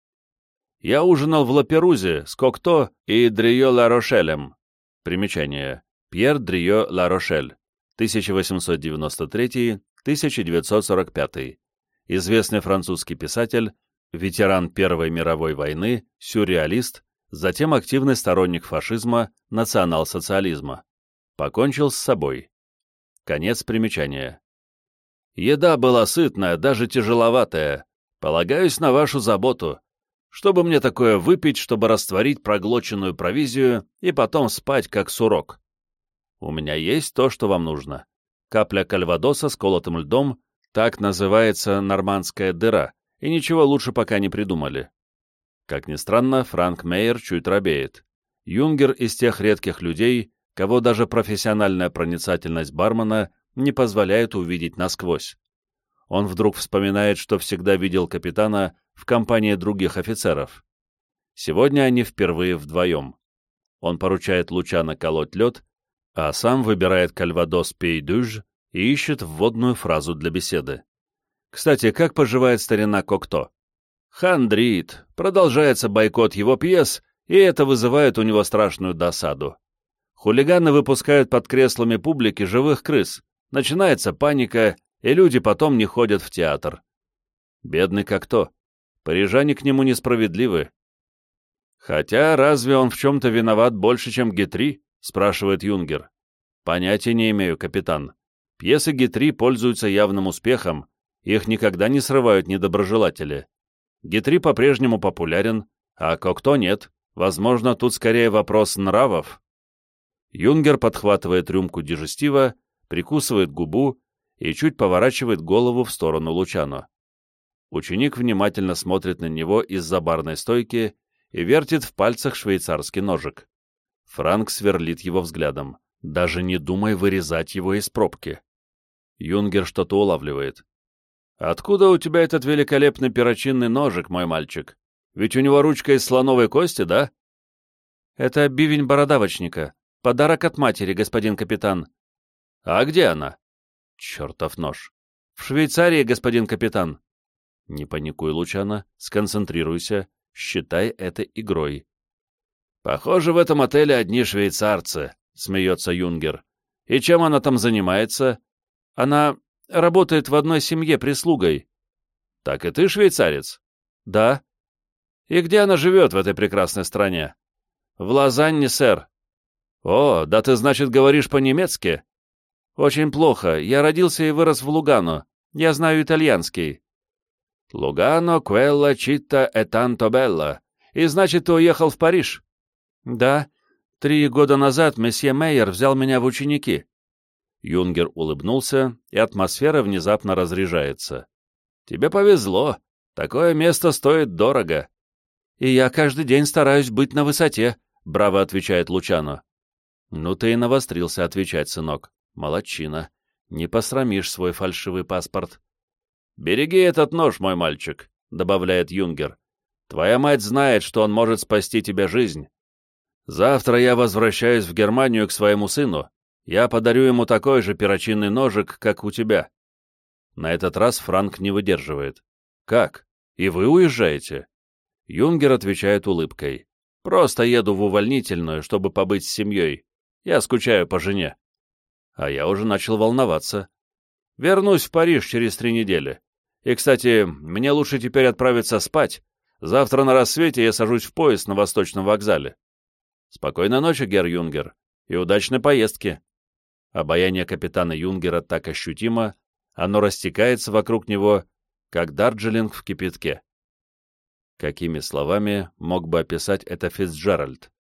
Я ужинал в Лаперузе с Кокто и Дрио Ларошелем. Примечание. Пьер Дрио Ларошель, 1893-1945. Известный французский писатель, ветеран Первой мировой войны, сюрреалист, затем активный сторонник фашизма, национал-социализма. Покончил с собой. Конец примечания. Еда была сытная, даже тяжеловатая. Полагаюсь на вашу заботу. Чтобы мне такое выпить, чтобы растворить проглоченную провизию и потом спать, как сурок? У меня есть то, что вам нужно. Капля кальвадоса с колотым льдом, так называется нормандская дыра, и ничего лучше пока не придумали. Как ни странно, Франк Мейер чуть робеет. Юнгер из тех редких людей, кого даже профессиональная проницательность бармена не позволяет увидеть насквозь. Он вдруг вспоминает, что всегда видел капитана в компании других офицеров. Сегодня они впервые вдвоем. Он поручает Лучано колоть лед, а сам выбирает кальвадос пейдюж и ищет вводную фразу для беседы. Кстати, как поживает старина Кокто? Хандрит, продолжается бойкот его пьес, и это вызывает у него страшную досаду. Хулиганы выпускают под креслами публики живых крыс, начинается паника, и люди потом не ходят в театр. Бедный как то. Парижане к нему несправедливы. Хотя разве он в чем-то виноват больше, чем Гетри? спрашивает Юнгер. Понятия не имею, капитан. Пьесы Гетри пользуются явным успехом, их никогда не срывают недоброжелатели. Гетри по-прежнему популярен, а Кокто нет. Возможно, тут скорее вопрос нравов. Юнгер подхватывает рюмку дижестива, прикусывает губу и чуть поворачивает голову в сторону Лучано. Ученик внимательно смотрит на него из-за барной стойки и вертит в пальцах швейцарский ножик. Франк сверлит его взглядом. Даже не думай вырезать его из пробки. Юнгер что-то улавливает. «Откуда у тебя этот великолепный перочинный ножик, мой мальчик? Ведь у него ручка из слоновой кости, да?» «Это бивень бородавочника», Подарок от матери, господин капитан. А где она? Чертов нож. В Швейцарии, господин капитан. Не паникуй, Лучана, сконцентрируйся, считай это игрой. Похоже, в этом отеле одни швейцарцы, смеется Юнгер. И чем она там занимается? Она работает в одной семье прислугой. Так и ты швейцарец? Да. И где она живет в этой прекрасной стране? В Лозанне, сэр. «О, да ты, значит, говоришь по-немецки?» «Очень плохо. Я родился и вырос в Лугано. Я знаю итальянский». «Лугано, Квелла, Читта, tanto bella. И значит, ты уехал в Париж?» «Да. Три года назад месье Мейер взял меня в ученики». Юнгер улыбнулся, и атмосфера внезапно разряжается. «Тебе повезло. Такое место стоит дорого. И я каждый день стараюсь быть на высоте, — браво отвечает Лучано. Ну ты и навострился отвечать, сынок. Молодчина. Не посрамишь свой фальшивый паспорт. «Береги этот нож, мой мальчик», — добавляет Юнгер. «Твоя мать знает, что он может спасти тебе жизнь. Завтра я возвращаюсь в Германию к своему сыну. Я подарю ему такой же перочинный ножик, как у тебя». На этот раз Франк не выдерживает. «Как? И вы уезжаете?» Юнгер отвечает улыбкой. «Просто еду в увольнительную, чтобы побыть с семьей. Я скучаю по жене». А я уже начал волноваться. Вернусь в Париж через три недели. И, кстати, мне лучше теперь отправиться спать. Завтра на рассвете я сажусь в поезд на Восточном вокзале. Спокойной ночи, Гер Юнгер, и удачной поездки. Обаяние капитана Юнгера так ощутимо, оно растекается вокруг него, как Дарджилинг в кипятке. Какими словами мог бы описать это Фицджеральд?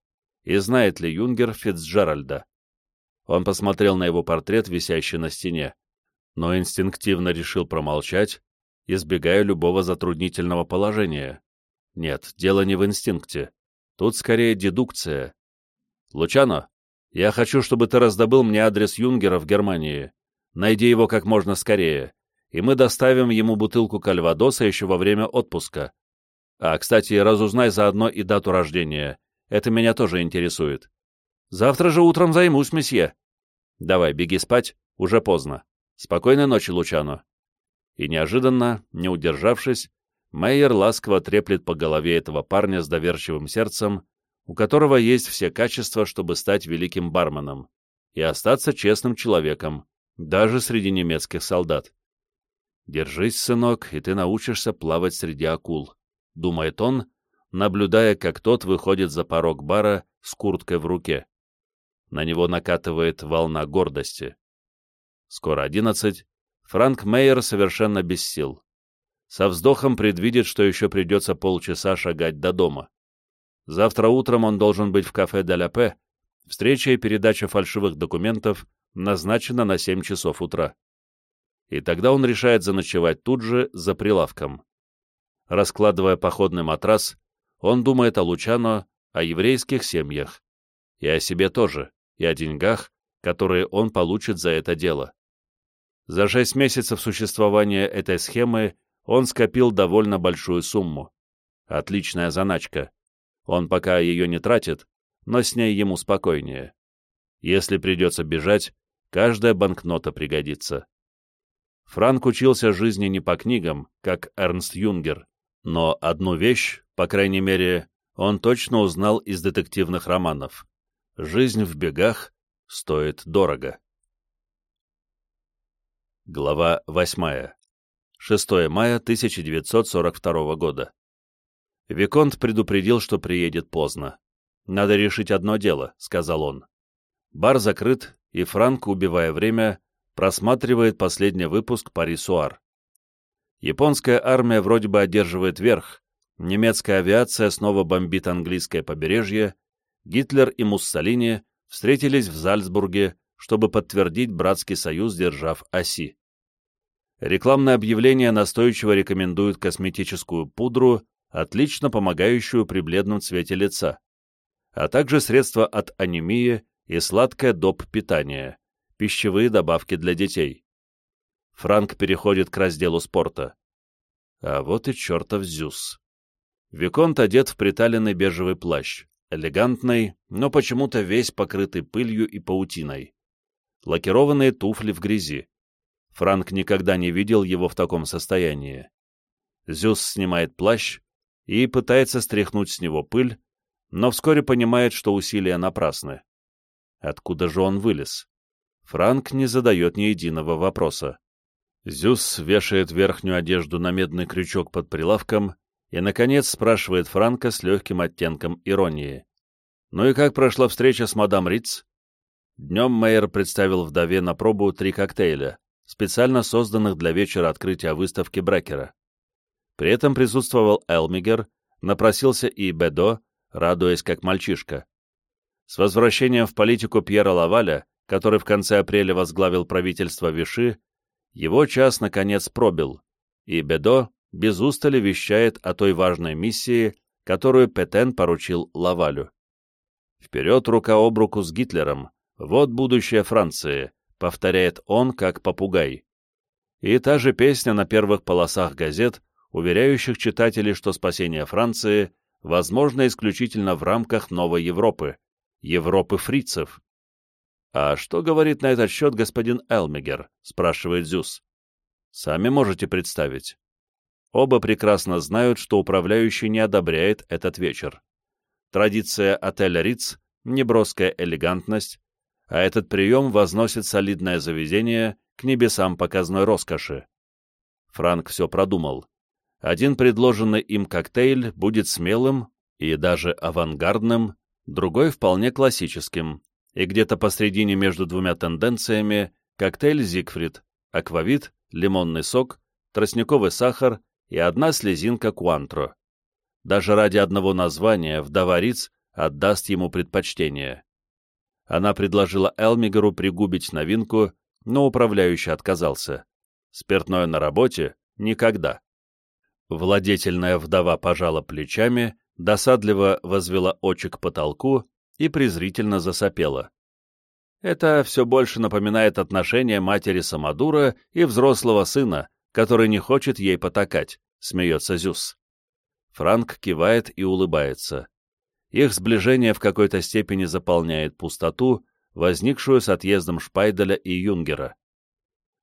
И знает ли Юнгер Фицджеральда? Он посмотрел на его портрет, висящий на стене, но инстинктивно решил промолчать избегая любого затруднительного положения. Нет, дело не в инстинкте. Тут скорее дедукция. Лучано, я хочу, чтобы ты раздобыл мне адрес Юнгера в Германии. Найди его как можно скорее, и мы доставим ему бутылку кальвадоса еще во время отпуска. А, кстати, разузнай заодно и дату рождения. Это меня тоже интересует. Завтра же утром займусь, месье. Давай, беги спать, уже поздно. Спокойной ночи, Лучано и неожиданно, не удержавшись, Мейер ласково треплет по голове этого парня с доверчивым сердцем, у которого есть все качества, чтобы стать великим барменом и остаться честным человеком, даже среди немецких солдат. «Держись, сынок, и ты научишься плавать среди акул», — думает он, наблюдая, как тот выходит за порог бара с курткой в руке. На него накатывает волна гордости. Скоро одиннадцать, Франк Мейер совершенно без сил. Со вздохом предвидит, что еще придется полчаса шагать до дома. Завтра утром он должен быть в кафе «Де ля Пе». Встреча и передача фальшивых документов назначена на 7 часов утра. И тогда он решает заночевать тут же, за прилавком. Раскладывая походный матрас, он думает о Лучано, о еврейских семьях. И о себе тоже, и о деньгах, которые он получит за это дело. За шесть месяцев существования этой схемы он скопил довольно большую сумму. Отличная заначка. Он пока ее не тратит, но с ней ему спокойнее. Если придется бежать, каждая банкнота пригодится. Франк учился жизни не по книгам, как Эрнст Юнгер, но одну вещь, по крайней мере, он точно узнал из детективных романов. Жизнь в бегах стоит дорого. Глава 8. 6 мая 1942 года. Виконт предупредил, что приедет поздно. «Надо решить одно дело», — сказал он. Бар закрыт, и Франк, убивая время, просматривает последний выпуск «Пари-Суар». Японская армия вроде бы одерживает верх, немецкая авиация снова бомбит английское побережье, Гитлер и Муссолини встретились в Зальцбурге, чтобы подтвердить братский союз, держав оси. Рекламное объявление настойчиво рекомендует косметическую пудру, отлично помогающую при бледном цвете лица, а также средства от анемии и сладкое доп. питание, пищевые добавки для детей. Франк переходит к разделу спорта. А вот и чертов Зюс. Виконт одет в приталенный бежевый плащ, элегантный, но почему-то весь покрытый пылью и паутиной лакированные туфли в грязи. Франк никогда не видел его в таком состоянии. Зюс снимает плащ и пытается стряхнуть с него пыль, но вскоре понимает, что усилия напрасны. Откуда же он вылез? Франк не задает ни единого вопроса. Зюс вешает верхнюю одежду на медный крючок под прилавком и, наконец, спрашивает Франка с легким оттенком иронии. «Ну и как прошла встреча с мадам Риц?» Днем Мейер представил вдове на пробу три коктейля, специально созданных для вечера открытия выставки Брекера. При этом присутствовал Элмигер, напросился и Бедо, радуясь как мальчишка. С возвращением в политику Пьера Лаваля, который в конце апреля возглавил правительство Виши, его час наконец пробил, и Бедо, без устали вещает о той важной миссии, которую Петен поручил Лавалю. «Вперед рука об руку с Гитлером, вот будущее Франции», повторяет он как попугай. И та же песня на первых полосах газет, уверяющих читателей, что спасение Франции возможно исключительно в рамках новой Европы, Европы фрицев. «А что говорит на этот счет господин Элмигер?» — спрашивает Зюс. «Сами можете представить». Оба прекрасно знают, что управляющий не одобряет этот вечер. Традиция отеля Риц, неброская элегантность, а этот прием возносит солидное заведение к небесам показной роскоши. Франк все продумал. Один предложенный им коктейль будет смелым и даже авангардным, другой вполне классическим, и где-то посредине между двумя тенденциями коктейль «Зигфрид», аквавит, лимонный сок, тростниковый сахар и одна слезинка куантро. Даже ради одного названия вдова Риц отдаст ему предпочтение. Она предложила Элмигеру пригубить новинку, но управляющий отказался. Спиртное на работе — никогда. Владетельная вдова пожала плечами, досадливо возвела очи к потолку и презрительно засопела. Это все больше напоминает отношения матери Самодура и взрослого сына, который не хочет ей потакать, смеется Зюс. Франк кивает и улыбается. Их сближение в какой-то степени заполняет пустоту, возникшую с отъездом Шпайделя и Юнгера.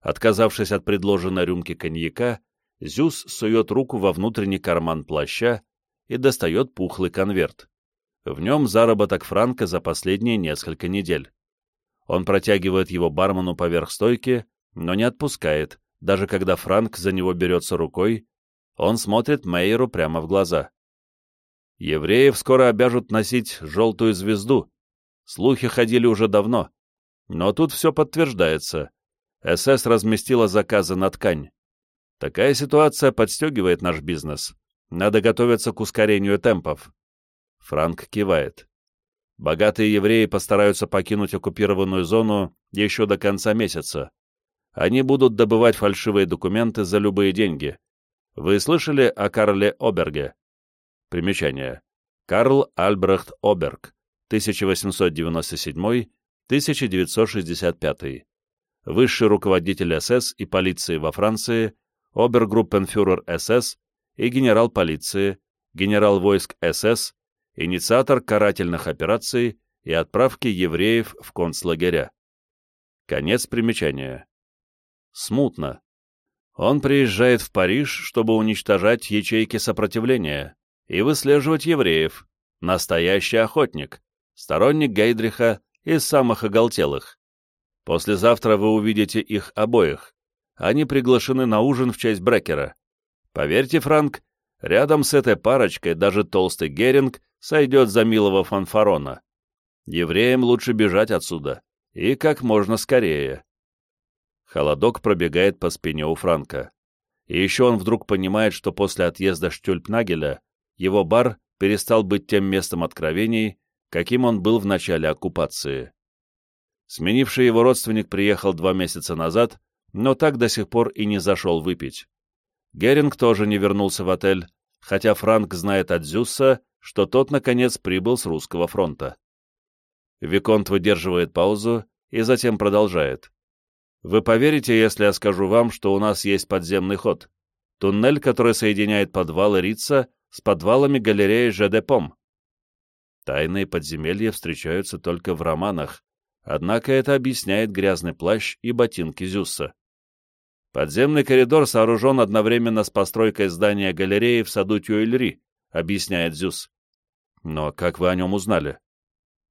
Отказавшись от предложенной рюмки коньяка, Зюс сует руку во внутренний карман плаща и достает пухлый конверт. В нем заработок Франка за последние несколько недель. Он протягивает его бармену поверх стойки, но не отпускает, даже когда Франк за него берется рукой, он смотрит Мейеру прямо в глаза. Евреев скоро обяжут носить желтую звезду. Слухи ходили уже давно. Но тут все подтверждается. СС разместила заказы на ткань. Такая ситуация подстегивает наш бизнес. Надо готовиться к ускорению темпов. Франк кивает. Богатые евреи постараются покинуть оккупированную зону еще до конца месяца. Они будут добывать фальшивые документы за любые деньги. Вы слышали о Карле Оберге? Примечание. Карл Альбрехт Оберг, 1897-1965. Высший руководитель СС и полиции во Франции, обергруппенфюрер СС и генерал полиции, генерал войск СС, инициатор карательных операций и отправки евреев в концлагеря. Конец примечания. Смутно. Он приезжает в Париж, чтобы уничтожать ячейки сопротивления, и выслеживать евреев. Настоящий охотник, сторонник Гейдриха из самых оголтелых. Послезавтра вы увидите их обоих. Они приглашены на ужин в честь Брекера. Поверьте, Франк, рядом с этой парочкой даже толстый Геринг сойдет за милого фанфарона. Евреям лучше бежать отсюда. И как можно скорее. Холодок пробегает по спине у Франка. И еще он вдруг понимает, что после отъезда Штюльпнагеля его бар перестал быть тем местом откровений, каким он был в начале оккупации. Сменивший его родственник приехал два месяца назад, но так до сих пор и не зашел выпить. Геринг тоже не вернулся в отель, хотя Франк знает от Зюсса, что тот, наконец, прибыл с русского фронта. Виконт выдерживает паузу и затем продолжает. «Вы поверите, если я скажу вам, что у нас есть подземный ход? Туннель, который соединяет подвалы Рица с подвалами галереи ЖДПОМ. Тайные подземелья встречаются только в романах, однако это объясняет грязный плащ и ботинки Зюсса. Подземный коридор сооружен одновременно с постройкой здания галереи в саду Тюэльри, объясняет Зюс. Но как вы о нем узнали?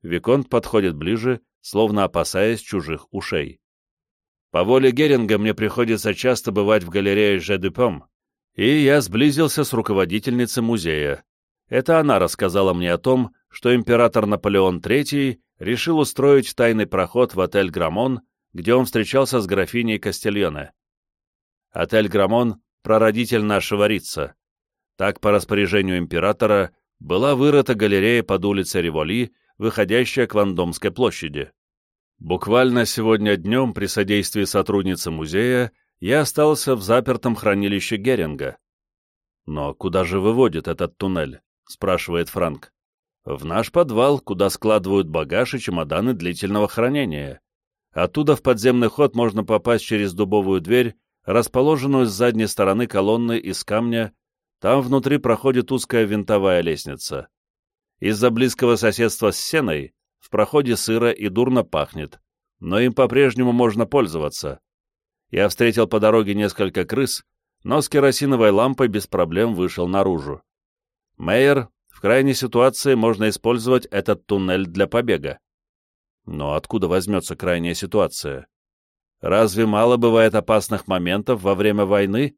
Виконт подходит ближе, словно опасаясь чужих ушей. По воле Геринга мне приходится часто бывать в галерее Жедепом, и я сблизился с руководительницей музея. Это она рассказала мне о том, что император Наполеон III решил устроить тайный проход в отель «Грамон», где он встречался с графиней Кастильоне. Отель «Грамон» — прародитель нашего Рица. Так, по распоряжению императора, была вырыта галерея под улицей Револи, выходящая к Вандомской площади. Буквально сегодня днем при содействии сотрудницы музея я остался в запертом хранилище Геринга. «Но куда же выводит этот туннель?» — спрашивает Франк. «В наш подвал, куда складывают багаж и чемоданы длительного хранения. Оттуда в подземный ход можно попасть через дубовую дверь, расположенную с задней стороны колонны из камня. Там внутри проходит узкая винтовая лестница. Из-за близкого соседства с сеной в проходе сыро и дурно пахнет, но им по-прежнему можно пользоваться. Я встретил по дороге несколько крыс, но с керосиновой лампой без проблем вышел наружу. Мейер, в крайней ситуации можно использовать этот туннель для побега. Но откуда возьмется крайняя ситуация? Разве мало бывает опасных моментов во время войны?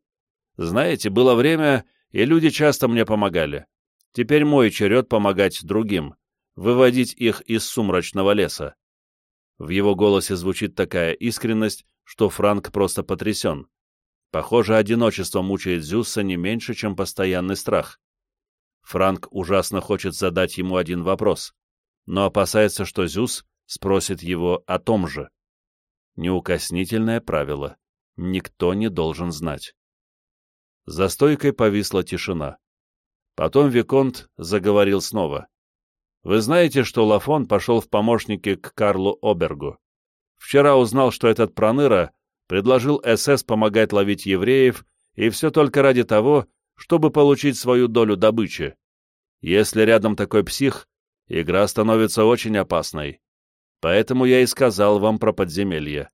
Знаете, было время, и люди часто мне помогали. Теперь мой черед помогать другим, выводить их из сумрачного леса. В его голосе звучит такая искренность, что Франк просто потрясен. Похоже, одиночество мучает Зюсса не меньше, чем постоянный страх. Франк ужасно хочет задать ему один вопрос, но опасается, что Зюс спросит его о том же. Неукоснительное правило. Никто не должен знать. За стойкой повисла тишина. Потом Виконт заговорил снова. «Вы знаете, что Лафон пошел в помощники к Карлу Обергу? Вчера узнал, что этот проныра предложил СС помогать ловить евреев, и все только ради того, чтобы получить свою долю добычи. Если рядом такой псих, игра становится очень опасной. Поэтому я и сказал вам про подземелье.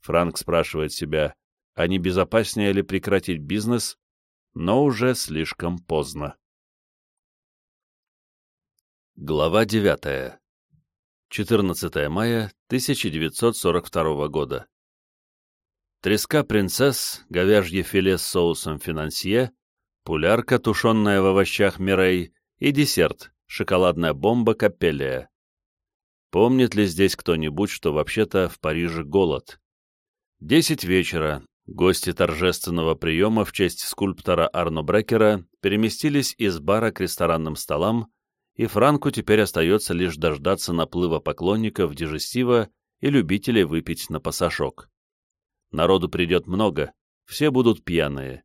Франк спрашивает себя, а не безопаснее ли прекратить бизнес, но уже слишком поздно. Глава 9. 14 мая 1942 года. Треска принцесс, говяжье филе с соусом финансье, пулярка, тушенная в овощах мирей, и десерт, шоколадная бомба капеллия. Помнит ли здесь кто-нибудь, что вообще-то в Париже голод? Десять вечера. Гости торжественного приема в честь скульптора Арно Брекера переместились из бара к ресторанным столам, и Франку теперь остается лишь дождаться наплыва поклонников дежестива и любителей выпить на пасашок. Народу придет много, все будут пьяные.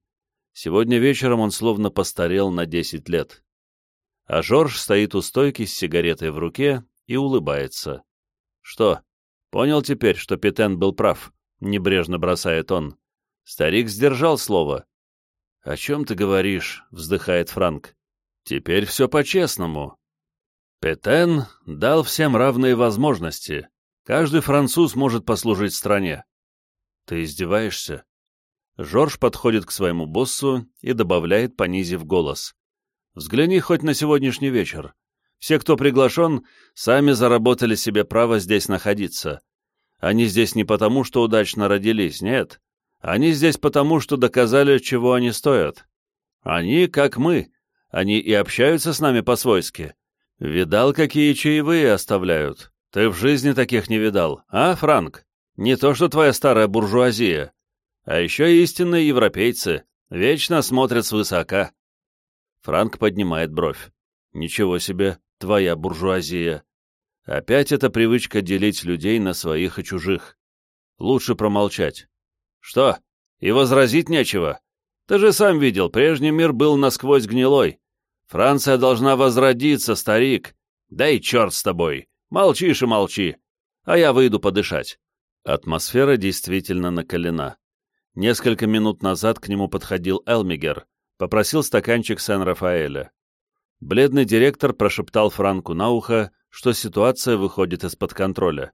Сегодня вечером он словно постарел на десять лет. А Жорж стоит у стойки с сигаретой в руке и улыбается. «Что, понял теперь, что Петен был прав?» — небрежно бросает он. Старик сдержал слово. «О чем ты говоришь?» — вздыхает Франк. «Теперь все по-честному. Петен дал всем равные возможности. Каждый француз может послужить стране». «Ты издеваешься?» Жорж подходит к своему боссу и добавляет, понизив голос. «Взгляни хоть на сегодняшний вечер. Все, кто приглашен, сами заработали себе право здесь находиться. Они здесь не потому, что удачно родились, нет. Они здесь потому, что доказали, чего они стоят. Они, как мы, они и общаются с нами по-свойски. Видал, какие чаевые оставляют? Ты в жизни таких не видал, а, Франк? Не то, что твоя старая буржуазия. А еще истинные европейцы, вечно смотрят свысока. Франк поднимает бровь. Ничего себе, твоя буржуазия. Опять эта привычка делить людей на своих и чужих. Лучше промолчать. Что, и возразить нечего? Ты же сам видел, прежний мир был насквозь гнилой. Франция должна возродиться, старик. Да и черт с тобой. Молчишь и молчи. А я выйду подышать. Атмосфера действительно накалена. Несколько минут назад к нему подходил Элмигер, попросил стаканчик Сен-Рафаэля. Бледный директор прошептал Франку на ухо, что ситуация выходит из-под контроля.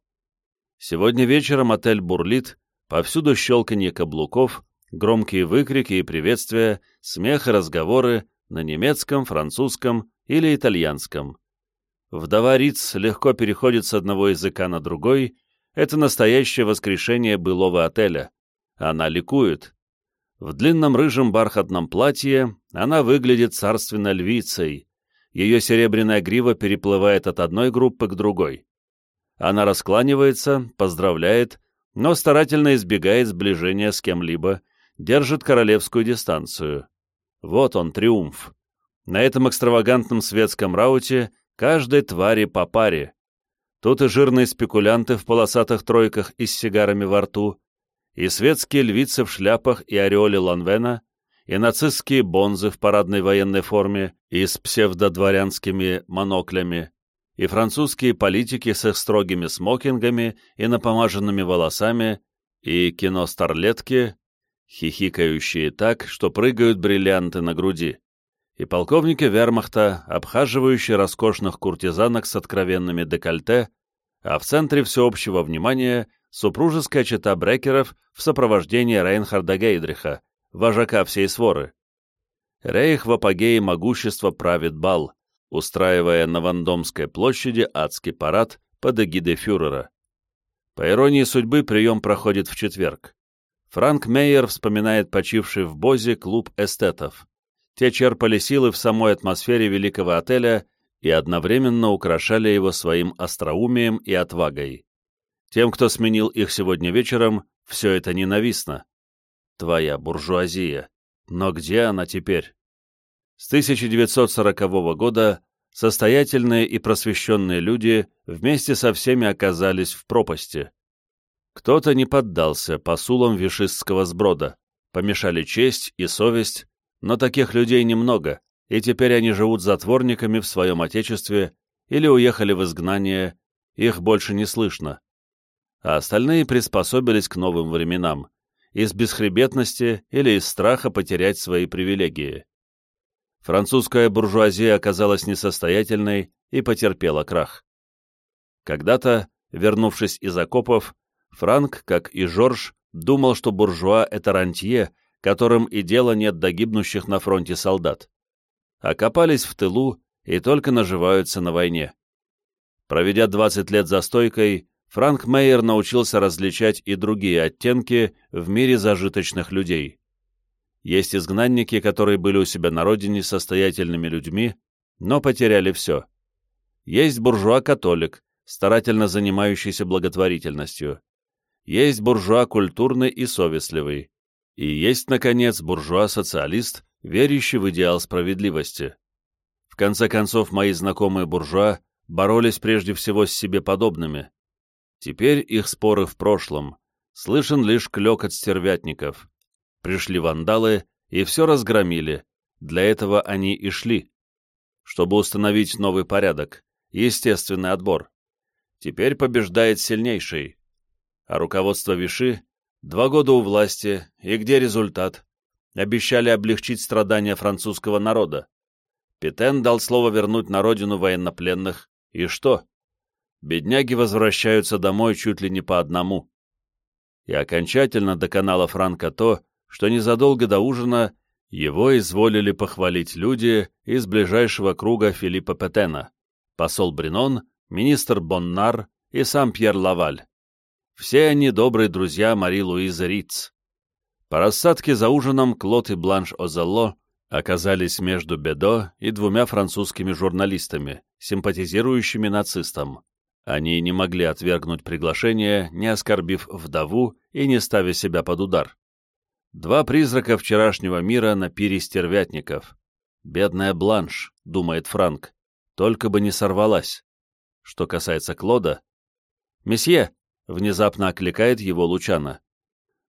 Сегодня вечером отель бурлит, повсюду щелканье каблуков, громкие выкрики и приветствия, смех и разговоры на немецком, французском или итальянском. Вдова Риц легко переходит с одного языка на другой, это настоящее воскрешение былого отеля. Она ликует. В длинном рыжем бархатном платье она выглядит царственно львицей, ее серебряная грива переплывает от одной группы к другой. Она раскланивается, поздравляет, но старательно избегает сближения с кем-либо, держит королевскую дистанцию. Вот он, триумф. На этом экстравагантном светском рауте каждой твари по паре. Тут и жирные спекулянты в полосатых тройках и с сигарами во рту, и светские львицы в шляпах и ореоле Ланвена, и нацистские бонзы в парадной военной форме и с псевдодворянскими моноклями, и французские политики с их строгими смокингами и напомаженными волосами, и кино-старлетки, хихикающие так, что прыгают бриллианты на груди, и полковники вермахта, обхаживающие роскошных куртизанок с откровенными декольте, а в центре всеобщего внимания супружеская чета Брекеров в сопровождении Рейнхарда Гейдриха, вожака всей своры. Рейх в апогее могущества правит бал, устраивая на Вандомской площади адский парад под эгидой фюрера. По иронии судьбы, прием проходит в четверг. Франк Мейер вспоминает почивший в Бозе клуб эстетов. Те черпали силы в самой атмосфере великого отеля и одновременно украшали его своим остроумием и отвагой. Тем, кто сменил их сегодня вечером, все это ненавистно. Твоя буржуазия. Но где она теперь? С 1940 года состоятельные и просвещенные люди вместе со всеми оказались в пропасти. Кто-то не поддался посулам вишистского сброда, помешали честь и совесть, но таких людей немного, и теперь они живут затворниками в своем отечестве или уехали в изгнание, их больше не слышно. А остальные приспособились к новым временам, из бесхребетности или из страха потерять свои привилегии. Французская буржуазия оказалась несостоятельной и потерпела крах. Когда-то, вернувшись из окопов, Франк, как и Жорж, думал, что буржуа — это рантье, которым и дела нет до гибнущих на фронте солдат. Окопались в тылу и только наживаются на войне. Проведя 20 лет за стойкой, Франк Мейер научился различать и другие оттенки в мире зажиточных людей. Есть изгнанники, которые были у себя на родине состоятельными людьми, но потеряли все. Есть буржуа-католик, старательно занимающийся благотворительностью. Есть буржуа культурный и совестливый. И есть, наконец, буржуа-социалист, верящий в идеал справедливости. В конце концов, мои знакомые буржуа боролись прежде всего с себе подобными. Теперь их споры в прошлом. Слышен лишь клёкот стервятников. Пришли вандалы и все разгромили. Для этого они и шли. Чтобы установить новый порядок, естественный отбор. Теперь побеждает сильнейший. А руководство Виши два года у власти, и где результат? Обещали облегчить страдания французского народа. Петен дал слово вернуть на родину военнопленных. И что? Бедняги возвращаются домой чуть ли не по одному. И окончательно доконало Франка то, что незадолго до ужина его изволили похвалить люди из ближайшего круга Филиппа Петена, посол Бринон, министр Боннар и сам Пьер Лаваль. Все они добрые друзья Мари-Луизы Риц. По рассадке за ужином Клод и Бланш Озелло оказались между Бедо и двумя французскими журналистами, симпатизирующими нацистам. Они не могли отвергнуть приглашение, не оскорбив вдову и не ставя себя под удар. Два призрака вчерашнего мира на пире стервятников. Бедная Бланш, думает Франк, только бы не сорвалась. Что касается Клода... «Месье!» — внезапно окликает его Лучана.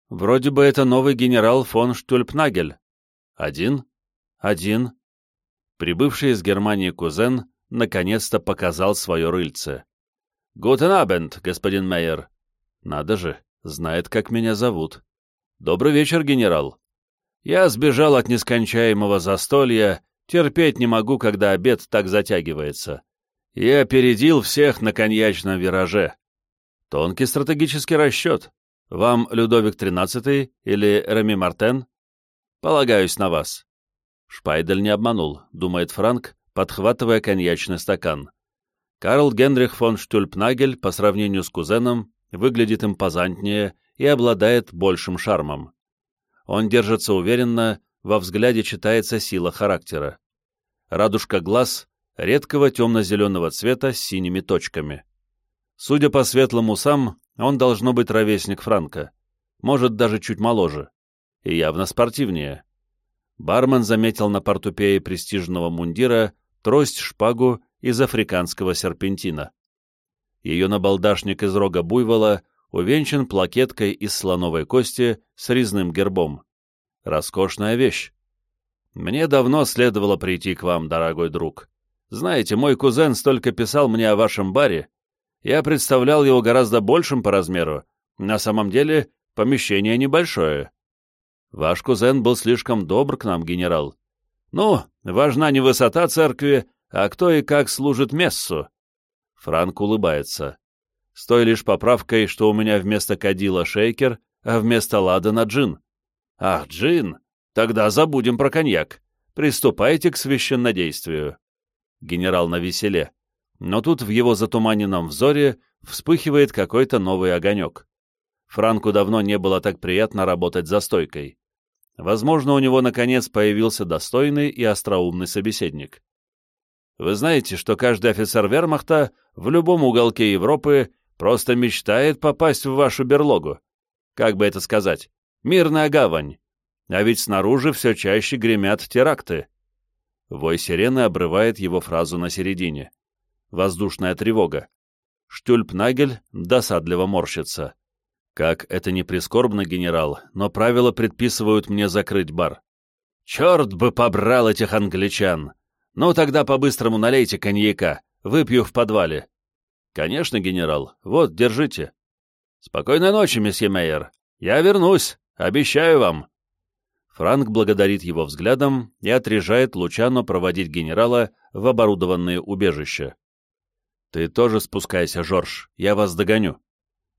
«Вроде бы это новый генерал фон Штюльпнагель». «Один?» «Один». Прибывший из Германии кузен наконец-то показал свое рыльце. «Гутен абенд, господин Мейер». «Надо же, знает, как меня зовут». «Добрый вечер, генерал. Я сбежал от нескончаемого застолья, терпеть не могу, когда обед так затягивается. И опередил всех на коньячном вираже. Тонкий стратегический расчет. Вам Людовик XIII или Реми Мартен? Полагаюсь на вас». Шпайдель не обманул, думает Франк, подхватывая коньячный стакан. Карл Генрих фон Штюльпнагель по сравнению с кузеном выглядит импозантнее и обладает большим шармом. Он держится уверенно, во взгляде читается сила характера. Радужка глаз редкого темно-зеленого цвета с синими точками. Судя по светлым усам, он должно быть ровесник Франка, может даже чуть моложе, и явно спортивнее. Бармен заметил на портупее престижного мундира трость-шпагу из африканского серпентина. Ее набалдашник из рога буйвола увенчан плакеткой из слоновой кости с резным гербом. Роскошная вещь. Мне давно следовало прийти к вам, дорогой друг. Знаете, мой кузен столько писал мне о вашем баре. Я представлял его гораздо большим по размеру. На самом деле, помещение небольшое. Ваш кузен был слишком добр к нам, генерал. Ну, важна не высота церкви, а кто и как служит мессу. Франк улыбается. С той лишь поправкой, что у меня вместо кадила шейкер, а вместо ладана джин. Ах, джин! Тогда забудем про коньяк. Приступайте к священнодействию. Генерал на веселе. Но тут в его затуманенном взоре вспыхивает какой-то новый огонек. Франку давно не было так приятно работать за стойкой. Возможно, у него наконец появился достойный и остроумный собеседник. Вы знаете, что каждый офицер вермахта в любом уголке Европы просто мечтает попасть в вашу берлогу. Как бы это сказать? Мирная гавань. А ведь снаружи все чаще гремят теракты. Вой сирены обрывает его фразу на середине. Воздушная тревога. Штюльпнагель досадливо морщится. Как это не прискорбно, генерал, но правила предписывают мне закрыть бар. Черт бы побрал этих англичан! Ну, тогда по-быстрому налейте коньяка, выпью в подвале. Конечно, генерал, вот, держите. Спокойной ночи, месье Мейер. Я вернусь, обещаю вам. Франк благодарит его взглядом и отрежает Лучано проводить генерала в оборудованные убежища. «Ты тоже спускайся, Жорж, я вас догоню».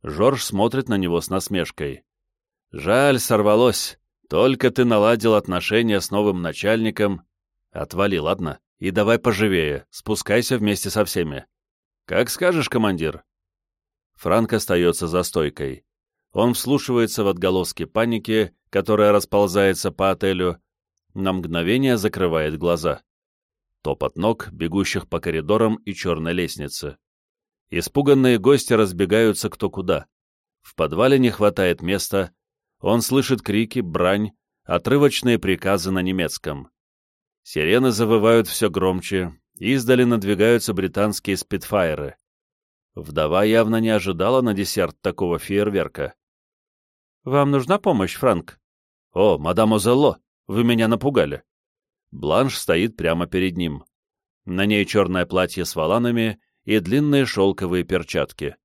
Жорж смотрит на него с насмешкой. «Жаль, сорвалось. Только ты наладил отношения с новым начальником. Отвали, ладно? И давай поживее, спускайся вместе со всеми. Как скажешь, командир». Франк остается за стойкой. Он вслушивается в отголоски паники, которая расползается по отелю, на мгновение закрывает глаза. Топот ног, бегущих по коридорам и черной лестнице. Испуганные гости разбегаются кто куда. В подвале не хватает места, он слышит крики, брань, отрывочные приказы на немецком. Сирены завывают все громче, издали надвигаются британские спидфайеры. Вдова явно не ожидала на десерт такого фейерверка. «Вам нужна помощь, Франк?» «О, мадам Озелло, вы меня напугали». Бланш стоит прямо перед ним. На ней черное платье с воланами и длинные шелковые перчатки.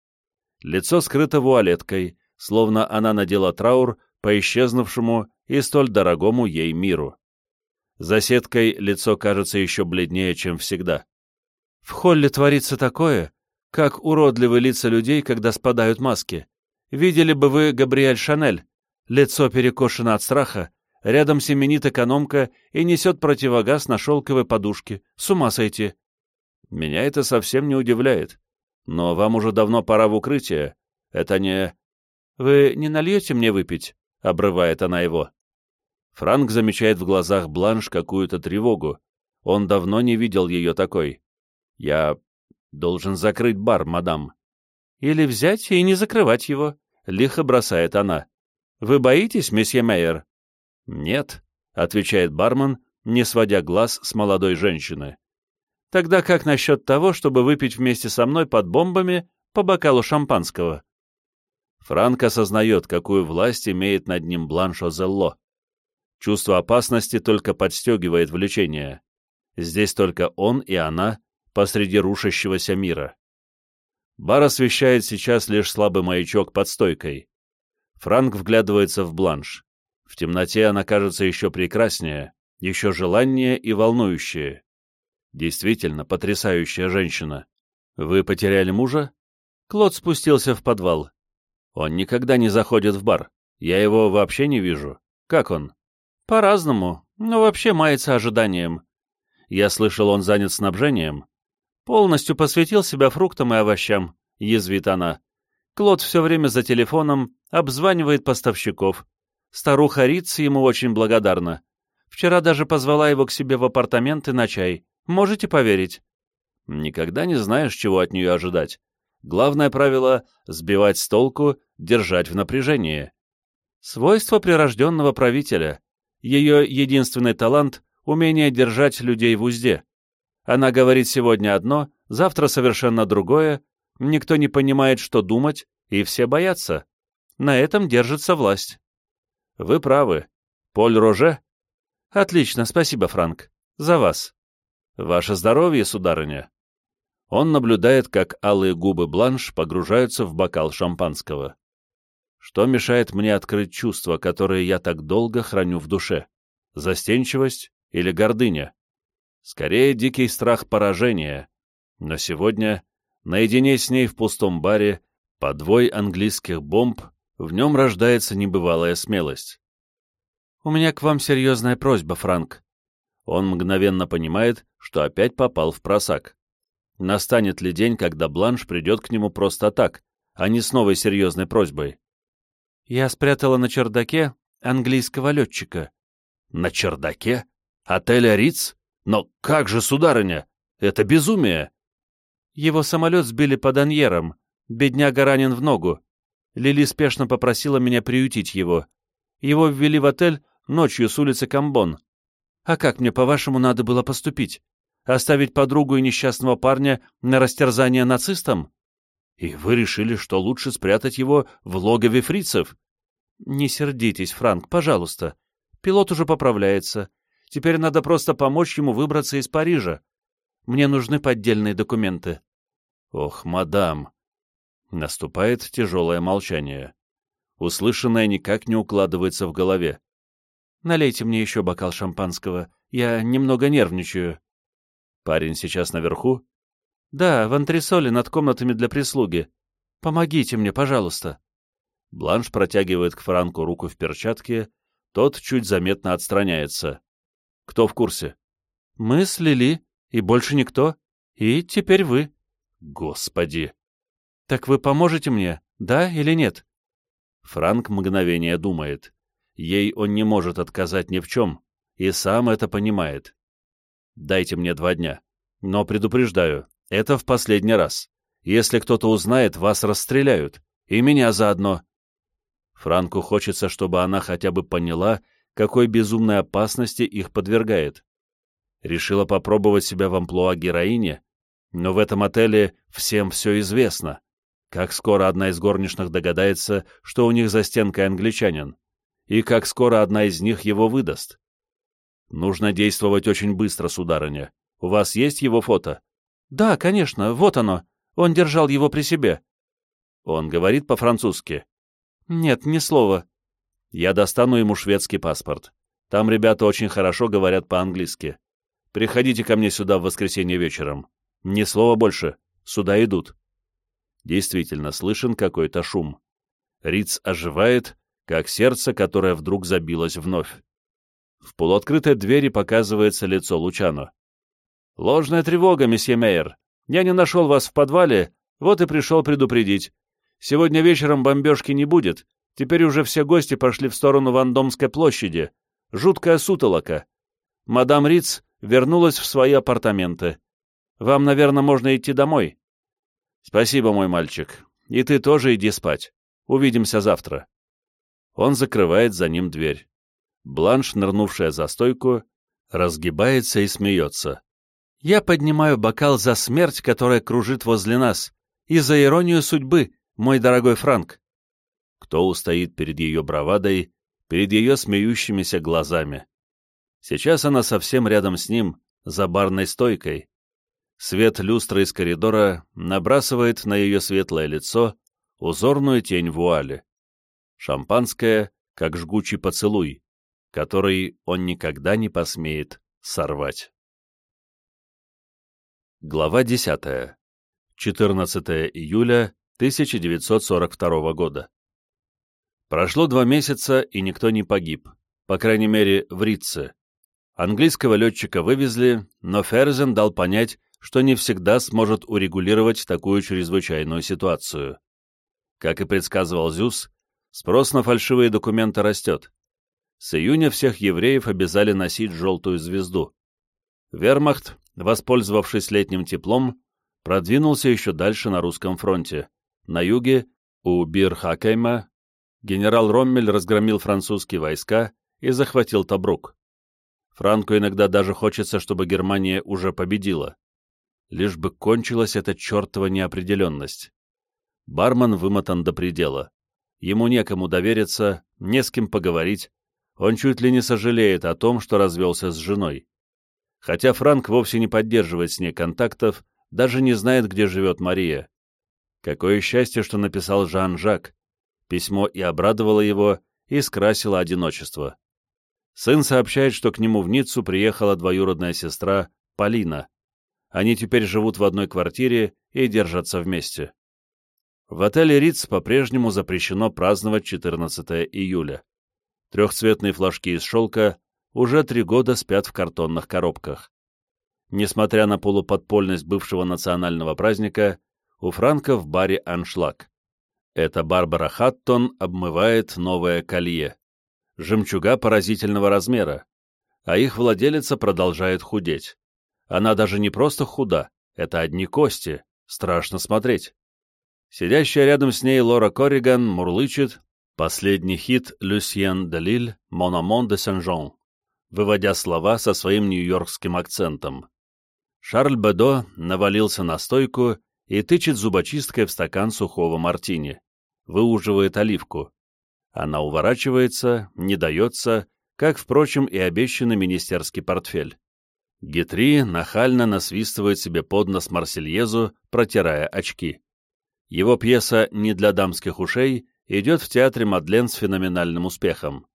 Лицо скрыто вуалеткой, словно она надела траур по исчезнувшему и столь дорогому ей миру. За сеткой лицо кажется еще бледнее, чем всегда. В холле творится такое, как уродливые лица людей, когда спадают маски. Видели бы вы Габриэль Шанель. Лицо перекошено от страха, рядом семенит экономка и несет противогаз на шелковой подушке. С ума сойти. Меня это совсем не удивляет. Но вам уже давно пора в укрытие. Это не... Вы не нальете мне выпить? — обрывает она его. Франк замечает в глазах Бланш какую-то тревогу. Он давно не видел ее такой. «Я должен закрыть бар, мадам». «Или взять и не закрывать его», — лихо бросает она. «Вы боитесь, месье Мейер?» «Нет», — отвечает бармен, не сводя глаз с молодой женщины. «Тогда как насчет того, чтобы выпить вместе со мной под бомбами по бокалу шампанского?» Франк осознает, какую власть имеет над ним Бланшо Зелло. Чувство опасности только подстегивает влечение. Здесь только он и она посреди рушащегося мира. Бар освещает сейчас лишь слабый маячок под стойкой. Франк вглядывается в бланш. В темноте она кажется еще прекраснее, еще желаннее и волнующее. Действительно, потрясающая женщина. Вы потеряли мужа? Клод спустился в подвал. Он никогда не заходит в бар. Я его вообще не вижу. Как он? По-разному, но вообще мается ожиданием. Я слышал, он занят снабжением. Полностью посвятил себя фруктам и овощам, язвит она. Клод все время за телефоном, обзванивает поставщиков. Старуха Риц ему очень благодарна. Вчера даже позвала его к себе в апартаменты на чай. Можете поверить? Никогда не знаешь, чего от нее ожидать. Главное правило — сбивать с толку, держать в напряжении. Свойство прирожденного правителя. Ее единственный талант — умение держать людей в узде. Она говорит сегодня одно, завтра совершенно другое, никто не понимает, что думать, и все боятся. На этом держится власть. Вы правы. Поль Роже? Отлично, спасибо, Франк. За вас. Ваше здоровье, сударыня. Он наблюдает, как алые губы Бланш погружаются в бокал шампанского. Что мешает мне открыть чувства, которые я так долго храню в душе? Застенчивость или гордыня? Скорее, дикий страх поражения. Но сегодня, наедине с ней в пустом баре, подвой английских бомб, в нем рождается небывалая смелость. «У меня к вам серьезная просьба, Франк». Он мгновенно понимает, что опять попал в просак. Настанет ли день, когда Бланш придет к нему просто так, а не с новой серьезной просьбой? Я спрятала на чердаке английского летчика. На чердаке? Отеля Риц? Но как же, сударыня? Это безумие! Его самолет сбили под Аньером. Бедняга ранен в ногу. Лили спешно попросила меня приютить его. Его ввели в отель ночью с улицы Камбон. А как мне, по-вашему, надо было поступить? Оставить подругу и несчастного парня на растерзание нацистам? И вы решили, что лучше спрятать его в логове фрицев? Не сердитесь, Франк, пожалуйста. Пилот уже поправляется. Теперь надо просто помочь ему выбраться из Парижа. Мне нужны поддельные документы. Ох, мадам. Наступает тяжелое молчание. Услышанное никак не укладывается в голове. Налейте мне еще бокал шампанского. Я немного нервничаю. Парень сейчас наверху? Да, в антресоле над комнатами для прислуги. Помогите мне, пожалуйста. Бланш протягивает к Франку руку в перчатке, тот чуть заметно отстраняется. Кто в курсе? Мы с Лили, и больше никто. И теперь вы. Господи! Так вы поможете мне, да или нет? Франк мгновение думает. Ей он не может отказать ни в чем, и сам это понимает. Дайте мне два дня. Но предупреждаю, это в последний раз. Если кто-то узнает, вас расстреляют. И меня заодно. Франку хочется, чтобы она хотя бы поняла, какой безумной опасности их подвергает. Решила попробовать себя в амплуа героине, но в этом отеле всем все известно. Как скоро одна из горничных догадается, что у них за стенкой англичанин, и как скоро одна из них его выдаст. Нужно действовать очень быстро, сударыня. У вас есть его фото? Да, конечно, вот оно. Он держал его при себе. Он говорит по-французски? Нет, ни слова. Я достану ему шведский паспорт. Там ребята очень хорошо говорят по-английски. Приходите ко мне сюда в воскресенье вечером. Ни слова больше. Сюда идут. Действительно, слышен какой-то шум. Риц оживает, как сердце, которое вдруг забилось вновь. В полуоткрытой двери показывается лицо Лучано. «Ложная тревога, месье Мейер. Я не нашел вас в подвале, вот и пришел предупредить. Сегодня вечером бомбежки не будет. Теперь уже все гости пошли в сторону Вандомской площади. Жуткая сутолока. Мадам Риц вернулась в свои апартаменты. Вам, наверное, можно идти домой. Спасибо, мой мальчик. И ты тоже иди спать. Увидимся завтра. Он закрывает за ним дверь. Бланш, нырнувшая за стойку, разгибается и смеется. «Я поднимаю бокал за смерть, которая кружит возле нас, и за иронию судьбы, мой дорогой Франк». Кто устоит перед ее бравадой, перед ее смеющимися глазами? Сейчас она совсем рядом с ним, за барной стойкой. Свет люстры из коридора набрасывает на ее светлое лицо узорную тень вуали. Шампанское, как жгучий поцелуй, который он никогда не посмеет сорвать. Глава 10. 14 июля 1942 года. Прошло два месяца, и никто не погиб, по крайней мере, в Ритце. Английского летчика вывезли, но Ферзен дал понять, что не всегда сможет урегулировать такую чрезвычайную ситуацию. Как и предсказывал Зюс, спрос на фальшивые документы растет. С июня всех евреев обязали носить желтую звезду. Вермахт, воспользовавшись летним теплом, продвинулся еще дальше на русском фронте. На юге, у Бир-Хакейма, генерал Роммель разгромил французские войска и захватил Табрук. Франку иногда даже хочется, чтобы Германия уже победила. Лишь бы кончилась эта чертова неопределенность. Бармен вымотан до предела. Ему некому довериться, не с кем поговорить, Он чуть ли не сожалеет о том, что развелся с женой. Хотя Франк вовсе не поддерживает с ней контактов, даже не знает, где живет Мария. Какое счастье, что написал Жан-Жак. Письмо и обрадовало его, и скрасило одиночество. Сын сообщает, что к нему в Ниццу приехала двоюродная сестра Полина. Они теперь живут в одной квартире и держатся вместе. В отеле Риц по-прежнему запрещено праздновать 14 июля. Трехцветные флажки из шелка уже три года спят в картонных коробках. Несмотря на полуподпольность бывшего национального праздника, у Франка в баре аншлаг. Это Барбара Хаттон обмывает новое колье. Жемчуга поразительного размера, а их владелица продолжает худеть. Она даже не просто худа, это одни кости, страшно смотреть. Сидящая рядом с ней Лора Корриган мурлычет последний хит «Люсьен де Лиль, Мономон де Сен-Жон», выводя слова со своим нью-йоркским акцентом. Шарль Бедо навалился на стойку и тычет зубочисткой в стакан сухого мартини. Выуживает оливку. Она уворачивается, не дается, как, впрочем, и обещанный министерский портфель. Гетри нахально насвистывает себе под нос Марсельезу, протирая очки. Его пьеса «Не для дамских ушей» идет в театре Мадлен с феноменальным успехом.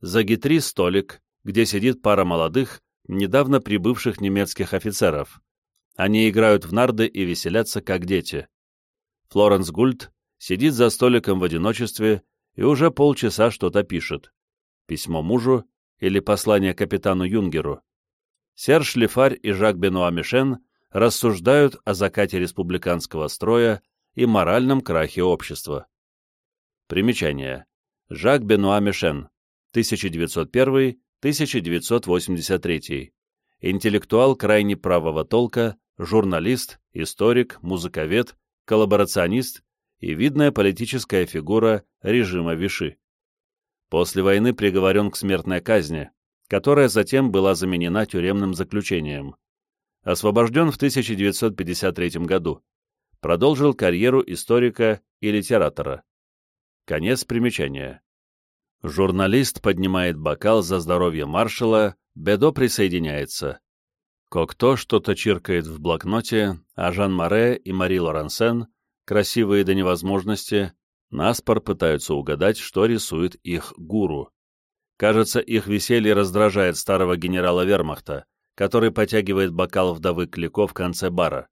За Гетри столик, где сидит пара молодых, недавно прибывших немецких офицеров. Они играют в нарды и веселятся, как дети. Флоренс Гульд сидит за столиком в одиночестве и уже полчаса что-то пишет. Письмо мужу или послание капитану Юнгеру. Серж Лефарь и Жак Бенуа Мишен рассуждают о закате республиканского строя и моральном крахе общества. Примечание. Жак Бенуа Мишен, 1901-1983. Интеллектуал крайне правого толка, журналист, историк, музыковед, коллаборационист и видная политическая фигура режима Виши. После войны приговорен к смертной казни, которая затем была заменена тюремным заключением. Освобожден в 1953 году. Продолжил карьеру историка и литератора. Конец примечания. Журналист поднимает бокал за здоровье маршала, Бедо присоединяется. Кокто что-то чиркает в блокноте, а Жан-Маре и Мари Лорансен, красивые до невозможности, наспор пытаются угадать, что рисует их гуру. Кажется, их веселье раздражает старого генерала вермахта, который потягивает бокал вдовы Клико в конце бара.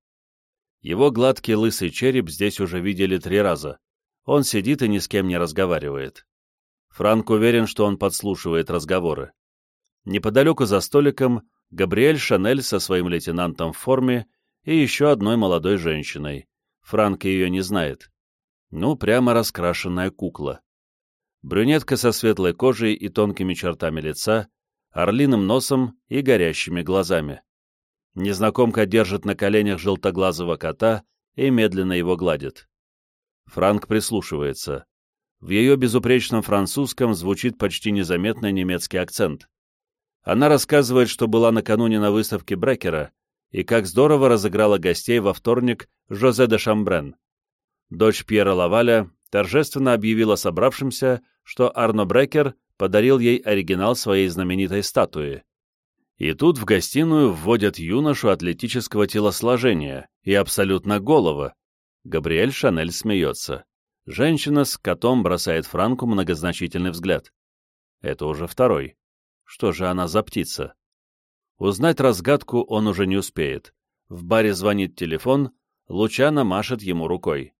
Его гладкий лысый череп здесь уже видели три раза. Он сидит и ни с кем не разговаривает. Франк уверен, что он подслушивает разговоры. Неподалеку за столиком Габриэль Шанель со своим лейтенантом в форме и еще одной молодой женщиной. Франк ее не знает. Ну, прямо раскрашенная кукла. Брюнетка со светлой кожей и тонкими чертами лица, орлиным носом и горящими глазами. Незнакомка держит на коленях желтоглазого кота и медленно его гладит. Франк прислушивается. В ее безупречном французском звучит почти незаметный немецкий акцент. Она рассказывает, что была накануне на выставке Брекера и как здорово разыграла гостей во вторник Жозе де Шамбрен. Дочь Пьера Лаваля торжественно объявила собравшимся, что Арно Брекер подарил ей оригинал своей знаменитой статуи. И тут в гостиную вводят юношу атлетического телосложения и абсолютно голого. Габриэль Шанель смеется. Женщина с котом бросает Франку многозначительный взгляд. Это уже второй. Что же она за птица? Узнать разгадку он уже не успеет. В баре звонит телефон, Лучана машет ему рукой.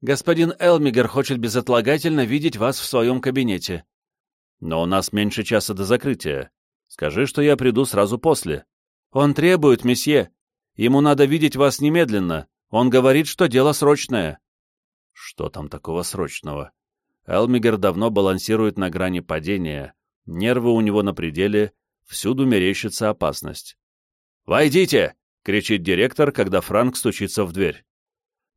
«Господин Элмигер хочет безотлагательно видеть вас в своем кабинете». «Но у нас меньше часа до закрытия. Скажи, что я приду сразу после». «Он требует, месье. Ему надо видеть вас немедленно. Он говорит, что дело срочное». Что там такого срочного? Элмигер давно балансирует на грани падения, нервы у него на пределе, всюду мерещится опасность. «Войдите!» — кричит директор, когда Франк стучится в дверь.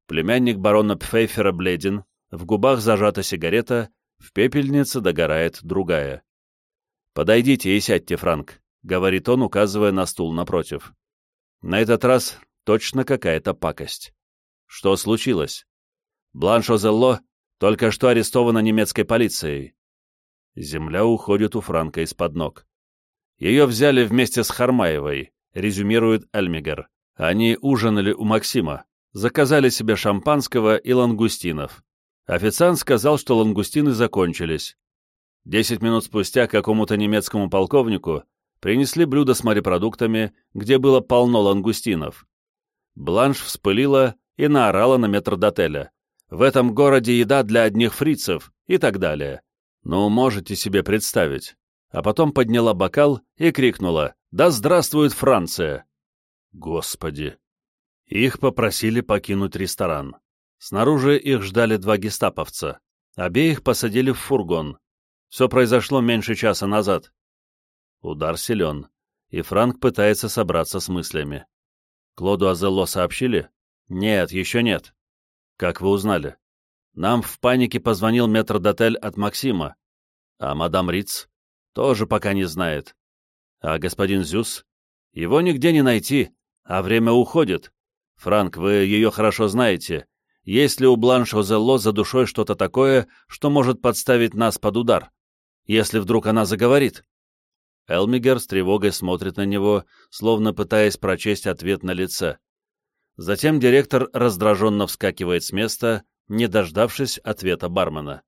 Племянник барона Пфейфера бледен, в губах зажата сигарета, в пепельнице догорает другая. «Подойдите и сядьте, Франк», — говорит он, указывая на стул напротив. На этот раз точно какая-то пакость. Что случилось? Бланшо Зелло только что арестована немецкой полицией. Земля уходит у Франка из-под ног. Ее взяли вместе с Хармаевой, резюмирует Эльмигер. Они ужинали у Максима, заказали себе шампанского и лангустинов. Официант сказал, что лангустины закончились. Десять минут спустя какому-то немецкому полковнику принесли блюдо с морепродуктами, где было полно лангустинов. Бланш вспылила и наорала на метрдотеля. В этом городе еда для одних фрицев и так далее. Ну, можете себе представить. А потом подняла бокал и крикнула «Да здравствует Франция!» Господи! Их попросили покинуть ресторан. Снаружи их ждали два гестаповца. Обеих посадили в фургон. Все произошло меньше часа назад. Удар силен, и Франк пытается собраться с мыслями. Клоду Азелло сообщили? Нет, еще нет. Как вы узнали? Нам в панике позвонил метрдотель от Максима. А мадам Риц? Тоже пока не знает. А господин Зюс? Его нигде не найти, а время уходит. Франк, вы ее хорошо знаете. Есть ли у Бланш Озелло за душой что-то такое, что может подставить нас под удар? Если вдруг она заговорит? Элмигер с тревогой смотрит на него, словно пытаясь прочесть ответ на лице. Затем директор раздраженно вскакивает с места, не дождавшись ответа бармена.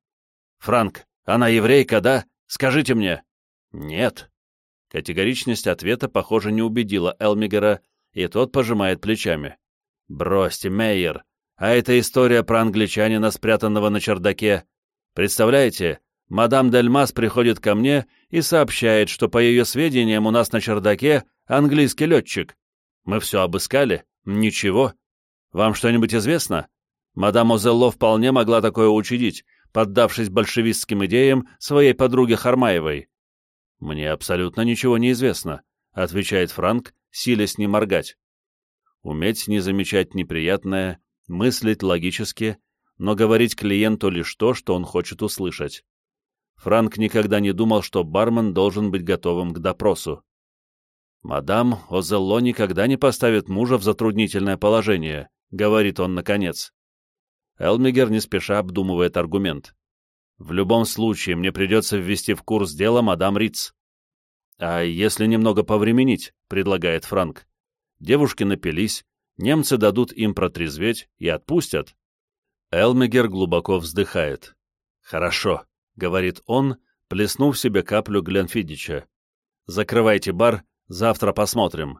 «Франк, она еврейка, да? Скажите мне!» «Нет». Категоричность ответа, похоже, не убедила Элмигера, и тот пожимает плечами. «Бросьте, Мейер, а это история про англичанина, спрятанного на чердаке. Представляете, мадам Дельмас приходит ко мне и сообщает, что, по ее сведениям, у нас на чердаке английский летчик. Мы все обыскали, ничего. Вам что-нибудь известно? Мадам Озелло вполне могла такое учудить, поддавшись большевистским идеям своей подруги Хармаевой. «Мне абсолютно ничего не известно», — отвечает Франк, силясь не моргать. Уметь не замечать неприятное, мыслить логически, но говорить клиенту лишь то, что он хочет услышать. Франк никогда не думал, что бармен должен быть готовым к допросу. «Мадам Озелло никогда не поставит мужа в затруднительное положение», — говорит он наконец. Элмигер не спеша обдумывает аргумент. «В любом случае, мне придется ввести в курс дела мадам Риц». «А если немного повременить?» — предлагает Франк. «Девушки напились, немцы дадут им протрезветь и отпустят». Элмигер глубоко вздыхает. «Хорошо», — говорит он, плеснув себе каплю Гленфидича. «Закрывайте бар, завтра посмотрим».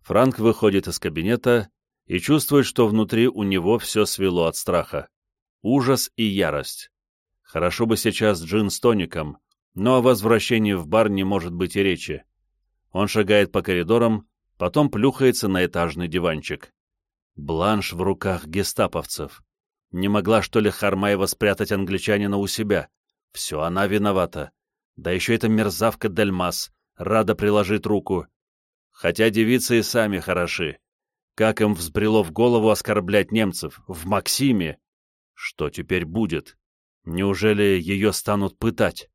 Франк выходит из кабинета и чувствует, что внутри у него все свело от страха. Ужас и ярость. Хорошо бы сейчас джин с тоником, но о возвращении в бар не может быть и речи. Он шагает по коридорам, потом плюхается на этажный диванчик. Бланш в руках гестаповцев. Не могла, что ли, Хармаева спрятать англичанина у себя? Все она виновата. Да еще эта мерзавка Дельмас, рада приложить руку. Хотя девицы и сами хороши. Как им взбрело в голову оскорблять немцев? В Максиме? Что теперь будет? Неужели ее станут пытать?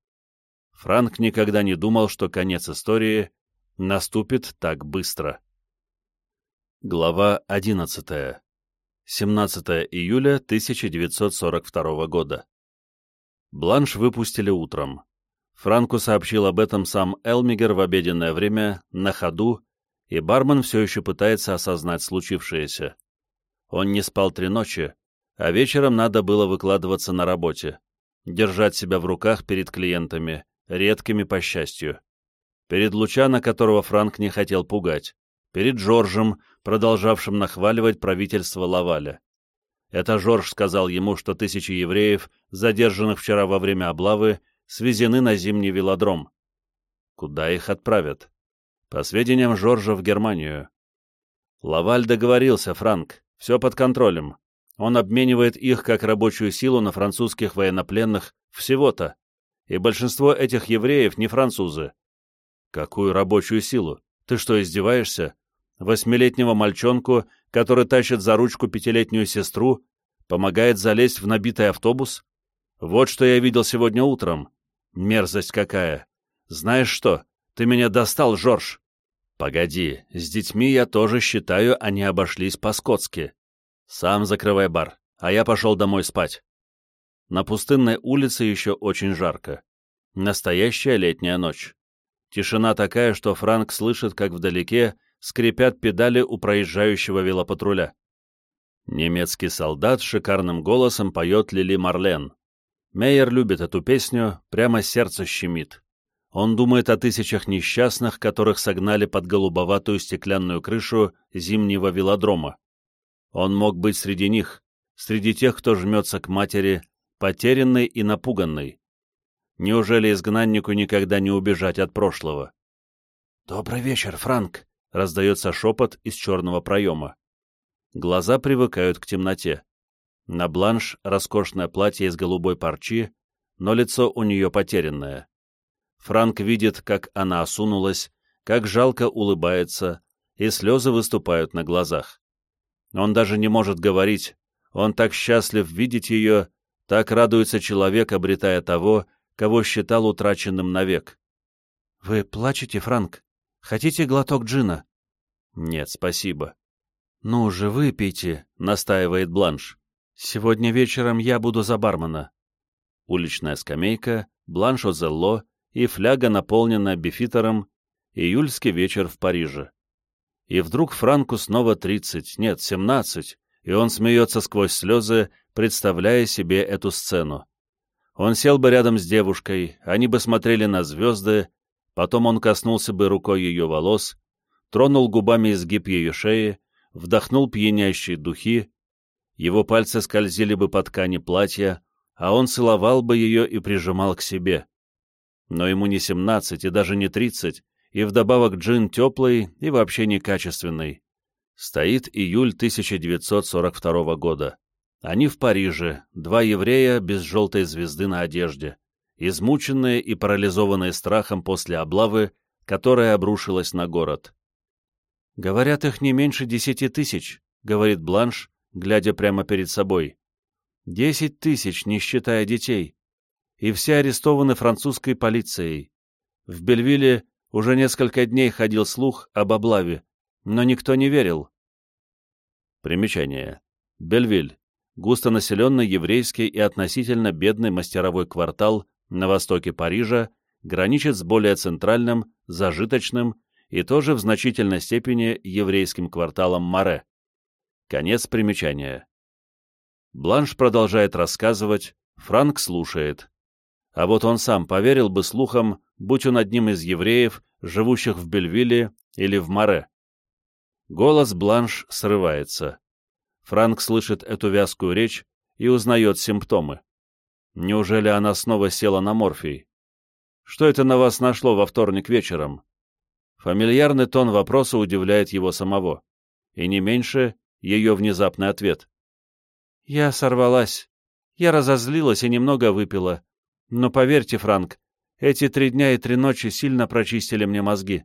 Франк никогда не думал, что конец истории наступит так быстро. Глава 11. 17 июля 1942 года. Бланш выпустили утром. Франку сообщил об этом сам Элмигер в обеденное время, на ходу, и бармен все еще пытается осознать случившееся. Он не спал три ночи, а вечером надо было выкладываться на работе, держать себя в руках перед клиентами, редкими по счастью. Перед Лучано, которого Франк не хотел пугать, перед Жоржем, продолжавшим нахваливать правительство Лаваля. Это Жорж сказал ему, что тысячи евреев, задержанных вчера во время облавы, свезены на зимний велодром. Куда их отправят? По сведениям Жоржа, в Германию. Лаваль договорился, Франк, все под контролем. Он обменивает их как рабочую силу на французских военнопленных всего-то. И большинство этих евреев не французы. Какую рабочую силу? Ты что, издеваешься? восьмилетнего мальчонку, который тащит за ручку пятилетнюю сестру, помогает залезть в набитый автобус? Вот что я видел сегодня утром. Мерзость какая! Знаешь что, ты меня достал, Жорж. Погоди, с детьми я тоже считаю, они обошлись по-скотски. Сам закрывай бар, а я пошел домой спать. На пустынной улице еще очень жарко. Настоящая летняя ночь. Тишина такая, что Франк слышит, как вдалеке скрипят педали у проезжающего велопатруля. Немецкий солдат шикарным голосом поет Лили Марлен. Мейер любит эту песню, прямо сердце щемит. Он думает о тысячах несчастных, которых согнали под голубоватую стеклянную крышу зимнего велодрома. Он мог быть среди них, среди тех, кто жмется к матери, потерянный и напуганный. Неужели изгнаннику никогда не убежать от прошлого? «Добрый вечер, Франк!» — раздается шепот из черного проема. Глаза привыкают к темноте. На бланш роскошное платье из голубой парчи, но лицо у нее потерянное. Франк видит, как она осунулась, как жалко улыбается, и слезы выступают на глазах. Он даже не может говорить, он так счастлив видеть ее, так радуется человек, обретая того, кого считал утраченным навек. «Вы плачете, Франк? Хотите глоток джина?» «Нет, спасибо». «Ну же, выпейте», — настаивает Бланш. «Сегодня вечером я буду за бармена». Уличная скамейка, Бланш Озелло и фляга, наполненная бифитером, июльский вечер в Париже. И вдруг Франку снова тридцать, нет, семнадцать, и он смеется сквозь слезы, представляя себе эту сцену. Он сел бы рядом с девушкой, они бы смотрели на звезды, потом он коснулся бы рукой ее волос, тронул губами изгиб ее шеи, вдохнул пьянящие духи, его пальцы скользили бы по ткани платья, а он целовал бы ее и прижимал к себе. Но ему не семнадцать и даже не тридцать, и вдобавок джин теплый и вообще некачественный. Стоит июль 1942 года. Они в Париже, два еврея без желтой звезды на одежде, измученные и парализованные страхом после облавы, которая обрушилась на город. «Говорят, их не меньше десяти тысяч», — говорит Бланш, глядя прямо перед собой. «Десять тысяч, не считая детей. И все арестованы французской полицией. В Бельвилле уже несколько дней ходил слух об облаве, но никто не верил». Примечание. Бельвиль густонаселенный еврейский и относительно бедный мастеровой квартал на востоке Парижа, граничит с более центральным, зажиточным и тоже в значительной степени еврейским кварталом Маре. Конец примечания. Бланш продолжает рассказывать, Франк слушает. А вот он сам поверил бы слухам, будь он одним из евреев, живущих в Бельвилле или в Маре. Голос Бланш срывается. Франк слышит эту вязкую речь и узнает симптомы. Неужели она снова села на морфий? Что это на вас нашло во вторник вечером? Фамильярный тон вопроса удивляет его самого. И не меньше ее внезапный ответ. Я сорвалась. Я разозлилась и немного выпила. Но поверьте, Франк, эти три дня и три ночи сильно прочистили мне мозги.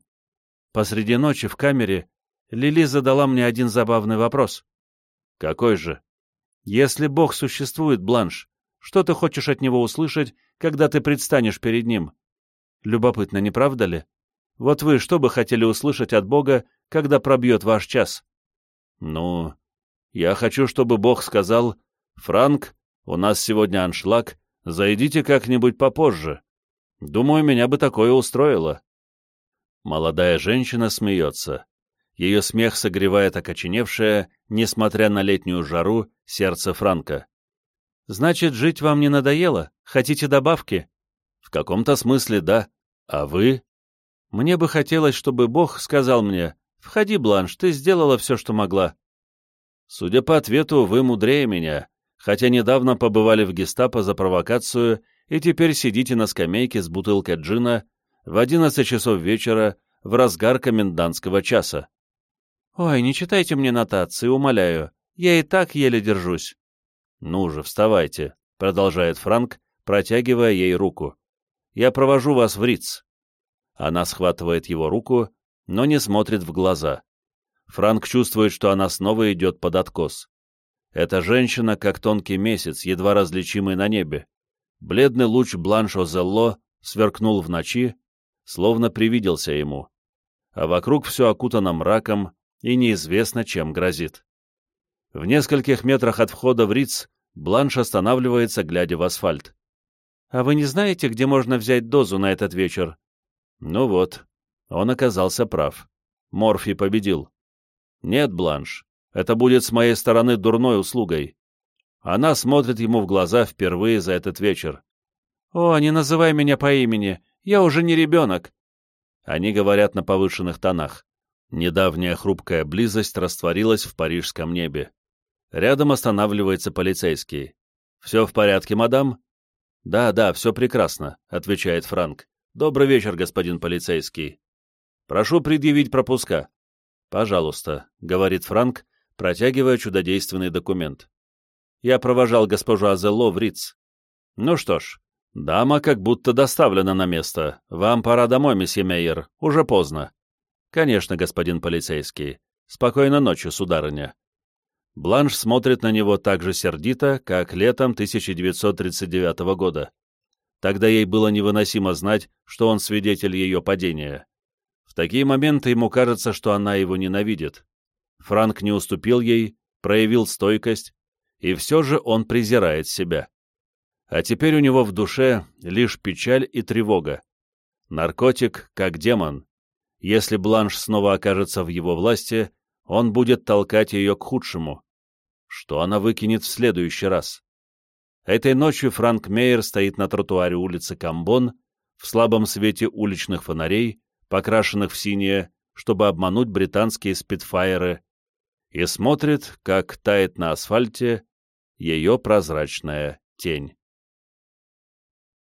Посреди ночи в камере Лили задала мне один забавный вопрос. Какой же? Если Бог существует, Бланш, что ты хочешь от него услышать, когда ты предстанешь перед ним? Любопытно, не правда ли? Вот вы что бы хотели услышать от Бога, когда пробьет ваш час? Ну, я хочу, чтобы Бог сказал, «Франк, у нас сегодня аншлаг, зайдите как-нибудь попозже». Думаю, меня бы такое устроило. Молодая женщина смеется. Ее смех согревает окоченевшее, несмотря на летнюю жару, сердце Франка. «Значит, жить вам не надоело? Хотите добавки?» «В каком-то смысле да. А вы?» «Мне бы хотелось, чтобы Бог сказал мне, «Входи, Бланш, ты сделала все, что могла». Судя по ответу, вы мудрее меня, хотя недавно побывали в гестапо за провокацию и теперь сидите на скамейке с бутылкой джина в одиннадцать часов вечера в разгар комендантского часа. «Ой, не читайте мне нотации, умоляю. Я и так еле держусь». «Ну же, вставайте», — продолжает Франк, протягивая ей руку. «Я провожу вас в Риц». Она схватывает его руку, но не смотрит в глаза. Франк чувствует, что она снова идет под откос. Эта женщина, как тонкий месяц, едва различимый на небе. Бледный луч Бланшо Зелло сверкнул в ночи, словно привиделся ему. А вокруг все окутано мраком, и неизвестно, чем грозит. В нескольких метрах от входа в Риц Бланш останавливается, глядя в асфальт. «А вы не знаете, где можно взять дозу на этот вечер?» Ну вот, он оказался прав. Морфи победил. Нет, Бланш, это будет с моей стороны дурной услугой. Она смотрит ему в глаза впервые за этот вечер. «О, не называй меня по имени, я уже не ребенок!» Они говорят на повышенных тонах. Недавняя хрупкая близость растворилась в парижском небе. Рядом останавливается полицейский. «Все в порядке, мадам?» «Да, да, все прекрасно», — отвечает Франк. «Добрый вечер, господин полицейский. Прошу предъявить пропуска». «Пожалуйста», — говорит Франк, протягивая чудодейственный документ. «Я провожал госпожу Азелло в Риц». «Ну что ж, дама как будто доставлена на место. Вам пора домой, месье Мейер, уже поздно». «Конечно, господин полицейский. Спокойной ночи, сударыня». Бланш смотрит на него так же сердито, как летом 1939 года. Тогда ей было невыносимо знать, что он свидетель ее падения. Такие моменты ему кажется, что она его ненавидит. Франк не уступил ей, проявил стойкость, и все же он презирает себя. А теперь у него в душе лишь печаль и тревога. Наркотик, как демон. Если Бланш снова окажется в его власти, он будет толкать ее к худшему. Что она выкинет в следующий раз? Этой ночью Франк Мейер стоит на тротуаре улицы Камбон в слабом свете уличных фонарей, покрашенных в синее, чтобы обмануть британские спидфайеры, и смотрит, как тает на асфальте ее прозрачная тень.